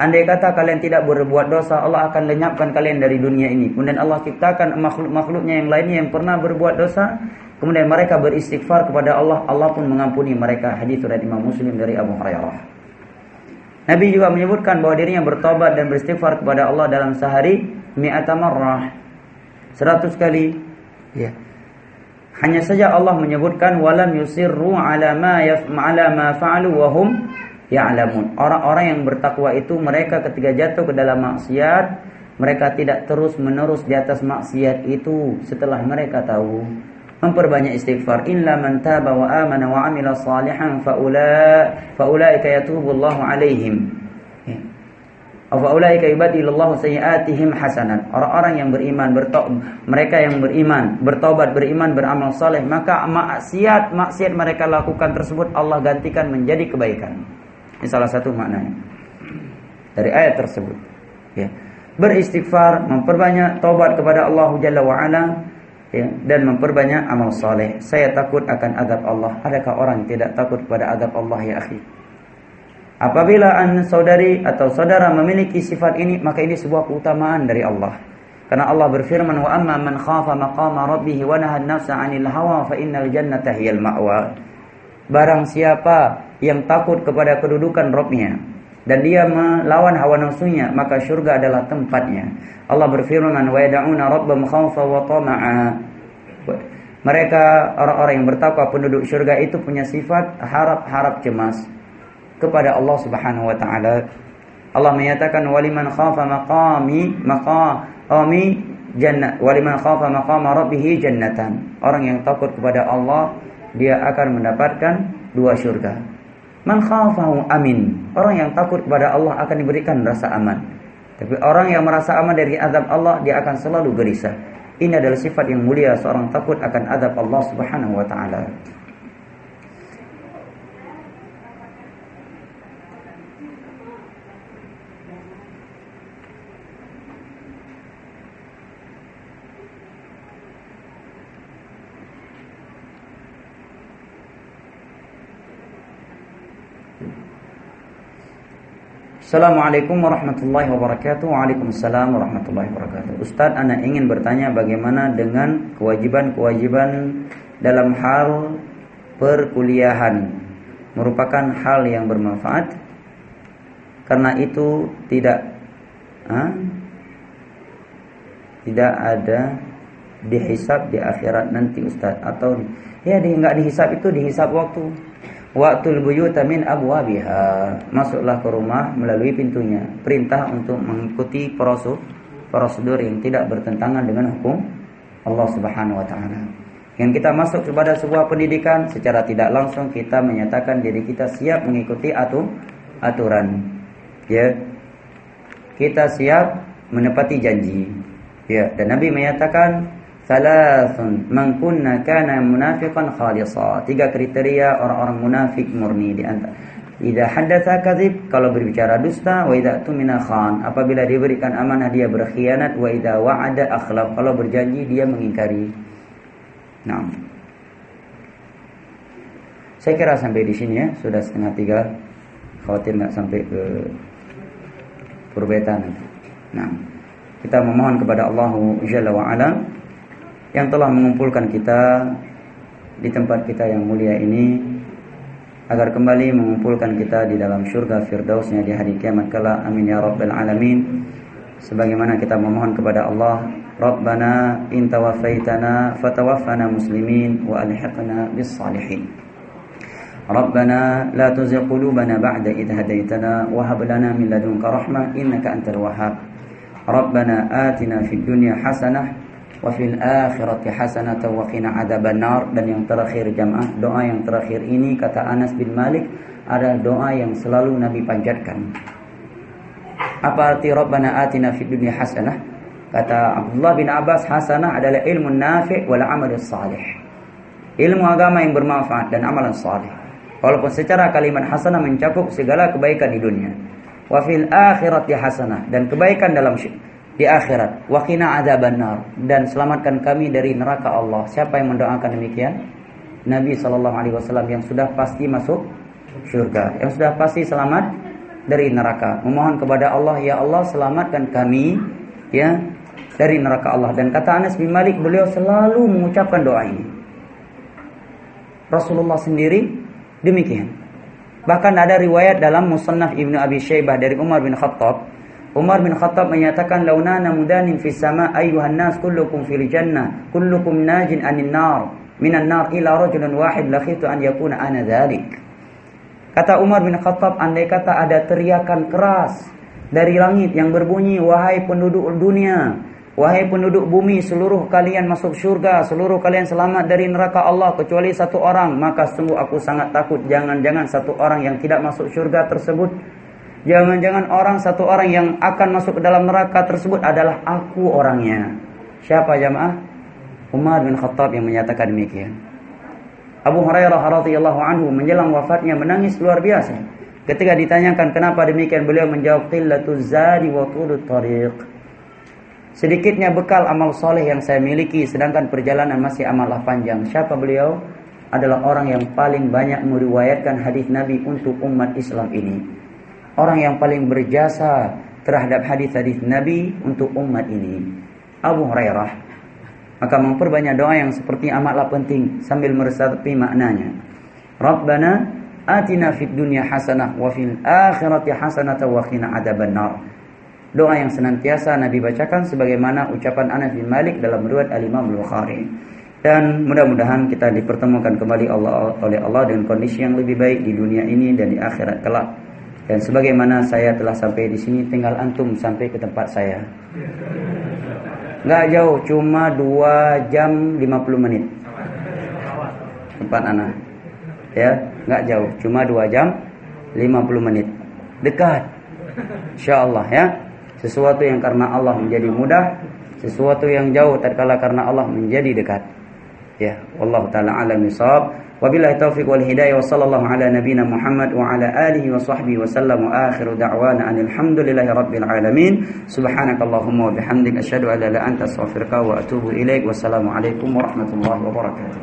Andai kata kalian tidak berbuat dosa, Allah akan lenyapkan kalian dari dunia ini. Kemudian Allah ciptakan makhluk-makhluknya yang lainnya yang pernah berbuat dosa. Kemudian mereka beristighfar kepada Allah, Allah pun mengampuni mereka. Hadis dari Imam Muslim dari Abu Hurairah. Nabi juga menyebutkan bahwa dirinya bertobat dan beristighfar kepada Allah dalam sehari mi'ata marrah. 100 kali. Ya. Hanya saja Allah menyebutkan walam yusirru ala ma yaf'ala ma fa'alu wa hum ya'lamun. Orang-orang yang bertakwa itu mereka ketika jatuh ke dalam maksiat, mereka tidak terus-menerus di atas maksiat itu setelah mereka tahu. Memperbanyak istighfar illa man taba wa amana wa amila salihan faula faulaika yatubullahu alaihim. Afaulaika yubadilullahu sayyi'atihim hasanat. Orang-orang yang beriman, bertok, mereka yang beriman, bertobat, beriman, beramal saleh, maka maksiat maksiat mereka lakukan tersebut Allah gantikan menjadi kebaikan. Ini salah satu maknanya dari ayat tersebut. Ya. Beristighfar, memperbanyak taubat kepada Allah Jalla wa ala, ya, dan memperbanyak amal saleh. Saya takut akan azab Allah. Adakah orang tidak takut kepada azab Allah ya akhi? Apabila an saudari atau saudara memiliki sifat ini, maka ini sebuah keutamaan dari Allah. Karena Allah berfirman, "Wa amma man khafa maqama rabbih wa nahaa nafsa 'anil hawa fa innal jannata hiyal ma'wa." Barang siapa yang takut kepada kedudukan Rabbnya dan dia melawan hawa nafsunya, maka surga adalah tempatnya. Allah berfirman, "Wa yad'una rabbahum khawfa wa tama'a." Mereka orang-orang yang bertakwa penduduk surga itu punya sifat harap-harap cemas kepada Allah Subhanahu wa taala. Allah menyatakan waliman khafa maqami maqami jannah waliman khafa maqama rabbih jannatan. Orang yang takut kepada Allah dia akan mendapatkan dua surga. Man khafahu amin. Orang yang takut kepada Allah akan diberikan rasa aman. Tapi orang yang merasa aman dari azab Allah dia akan selalu gelisah. Ini adalah sifat yang mulia seorang takut akan azab Allah Subhanahu wa taala. Assalamualaikum warahmatullahi wabarakatuh. Waalaikumsalam warahmatullahi wabarakatuh. Ustadz, Anda ingin bertanya bagaimana dengan kewajiban-kewajiban dalam hal perkuliahan? Merupakan hal yang bermanfaat? Karena itu tidak ha? Tidak ada dihisap di akhirat nanti Ustadz Atau ya di, nggak dihisap itu dihisap waktu Waktu buyuta min abwabiha. Masuklah ke rumah melalui pintunya. Perintah untuk mengikuti prosedur prosedur yang tidak bertentangan dengan hukum Allah Subhanahu wa taala. Dengan kita masuk kepada sebuah pendidikan secara tidak langsung kita menyatakan diri kita siap mengikuti atu aturan. Ya. Kita siap menepati janji. Ya, dan Nabi menyatakan salasun man kunna kana munafiqan khalisa. Tiga kriteria orang-orang munafik murni di antara Ida hadatsa kadzib kalau berbicara dusta wa idza tumina khan apabila diberikan amanah dia berkhianat wa idza wa'ada akhlaf kalau berjanji dia mengingkari. Nah. Saya kira sampai di sini ya, sudah setengah tiga. Khawatir nggak sampai ke perbedaan Nah, kita memohon kepada Allah Jalla wa ala yang telah mengumpulkan kita di tempat kita yang mulia ini agar kembali mengumpulkan kita di dalam syurga firdausnya di hari kiamat kala amin ya rabbal alamin. Sebagaimana kita memohon kepada Allah Rabbana intawafaitana fatawafana muslimin wa alhiqna bis salihin. Rabbana la tuzigh qulubana ba'da idh hadaitana wa hab lana min ladunka rahmah innaka antal wahhab. Rabbana atina fid dunya hasanah wa fil akhirati hasanatan wa qina adzabannar dan yang terakhir jamaah doa yang terakhir ini kata Anas bin Malik adalah doa yang selalu Nabi panjatkan. Apa arti Rabbana atina fid dunya hasanah? Kata Abdullah bin Abbas hasanah adalah ilmu nafi' wal amal salih. Ilmu agama yang bermanfaat dan amalan salih. Walaupun secara kalimat hasanah mencakup segala kebaikan di dunia. Wa fil akhirati hasanah dan kebaikan dalam di akhirat. Wakina adzabannar dan selamatkan kami dari neraka Allah. Siapa yang mendoakan demikian? Nabi Shallallahu alaihi wasallam yang sudah pasti masuk surga, yang sudah pasti selamat dari neraka. Memohon kepada Allah, ya Allah selamatkan kami ya dari neraka Allah. Dan kata Anas bin Malik, beliau selalu mengucapkan doa ini. Rasulullah sendiri demikian. Bahkan ada riwayat dalam Musannaf Ibnu Abi Syaibah dari Umar bin Khattab Umar bin Khattab menyatakan launana mudanin fis sama ayuhan nas kullukum fil jannah kullukum najin anin nar minan nar ila rajulun wahid lakhitu an yakuna ana dzalik. Kata Umar bin Khattab andai kata ada teriakan keras dari langit yang berbunyi wahai penduduk dunia wahai penduduk bumi seluruh kalian masuk surga seluruh kalian selamat dari neraka Allah kecuali satu orang maka sungguh aku sangat takut jangan-jangan satu orang yang tidak masuk surga tersebut Jangan-jangan orang satu orang yang akan masuk ke dalam neraka tersebut adalah aku orangnya. Siapa jamaah? Umar bin Khattab yang menyatakan demikian. Abu Hurairah radhiyallahu anhu menjelang wafatnya menangis luar biasa. Ketika ditanyakan kenapa demikian beliau menjawab qillatuz zadi wa tulut tariq. Sedikitnya bekal amal soleh yang saya miliki sedangkan perjalanan masih amallah panjang. Siapa beliau? Adalah orang yang paling banyak meriwayatkan hadis Nabi untuk umat Islam ini orang yang paling berjasa terhadap hadis-hadis Nabi untuk umat ini. Abu Hurairah maka memperbanyak doa yang seperti amatlah penting sambil meresapi maknanya. Rabbana atina fid dunya hasanah wa fil akhirati hasanah wa qina adzabannar. Doa yang senantiasa Nabi bacakan sebagaimana ucapan Anas bin Malik dalam riwayat Al-Imam Bukhari. Dan mudah-mudahan kita dipertemukan kembali Allah oleh Allah dengan kondisi yang lebih baik di dunia ini dan di akhirat kelak. Dan sebagaimana saya telah sampai di sini tinggal antum sampai ke tempat saya. Nggak jauh, cuma 2 jam 50 menit. Tempat anak. Ya, nggak jauh, cuma 2 jam 50 menit. Dekat. Insya Allah ya. Sesuatu yang karena Allah menjadi mudah, sesuatu yang jauh tatkala karena Allah menjadi dekat. Ya, Allah taala alam. وبالله التوفيق والهداية وصلى الله على نبينا محمد وعلى آله وصحبه وسلم وآخر دعوانا أن الحمد لله رب العالمين سبحانك اللهم وبحمدك أشهد أن لا إله إلا أنت أستغفرك وأتوب إليك والسلام عليكم ورحمة الله وبركاته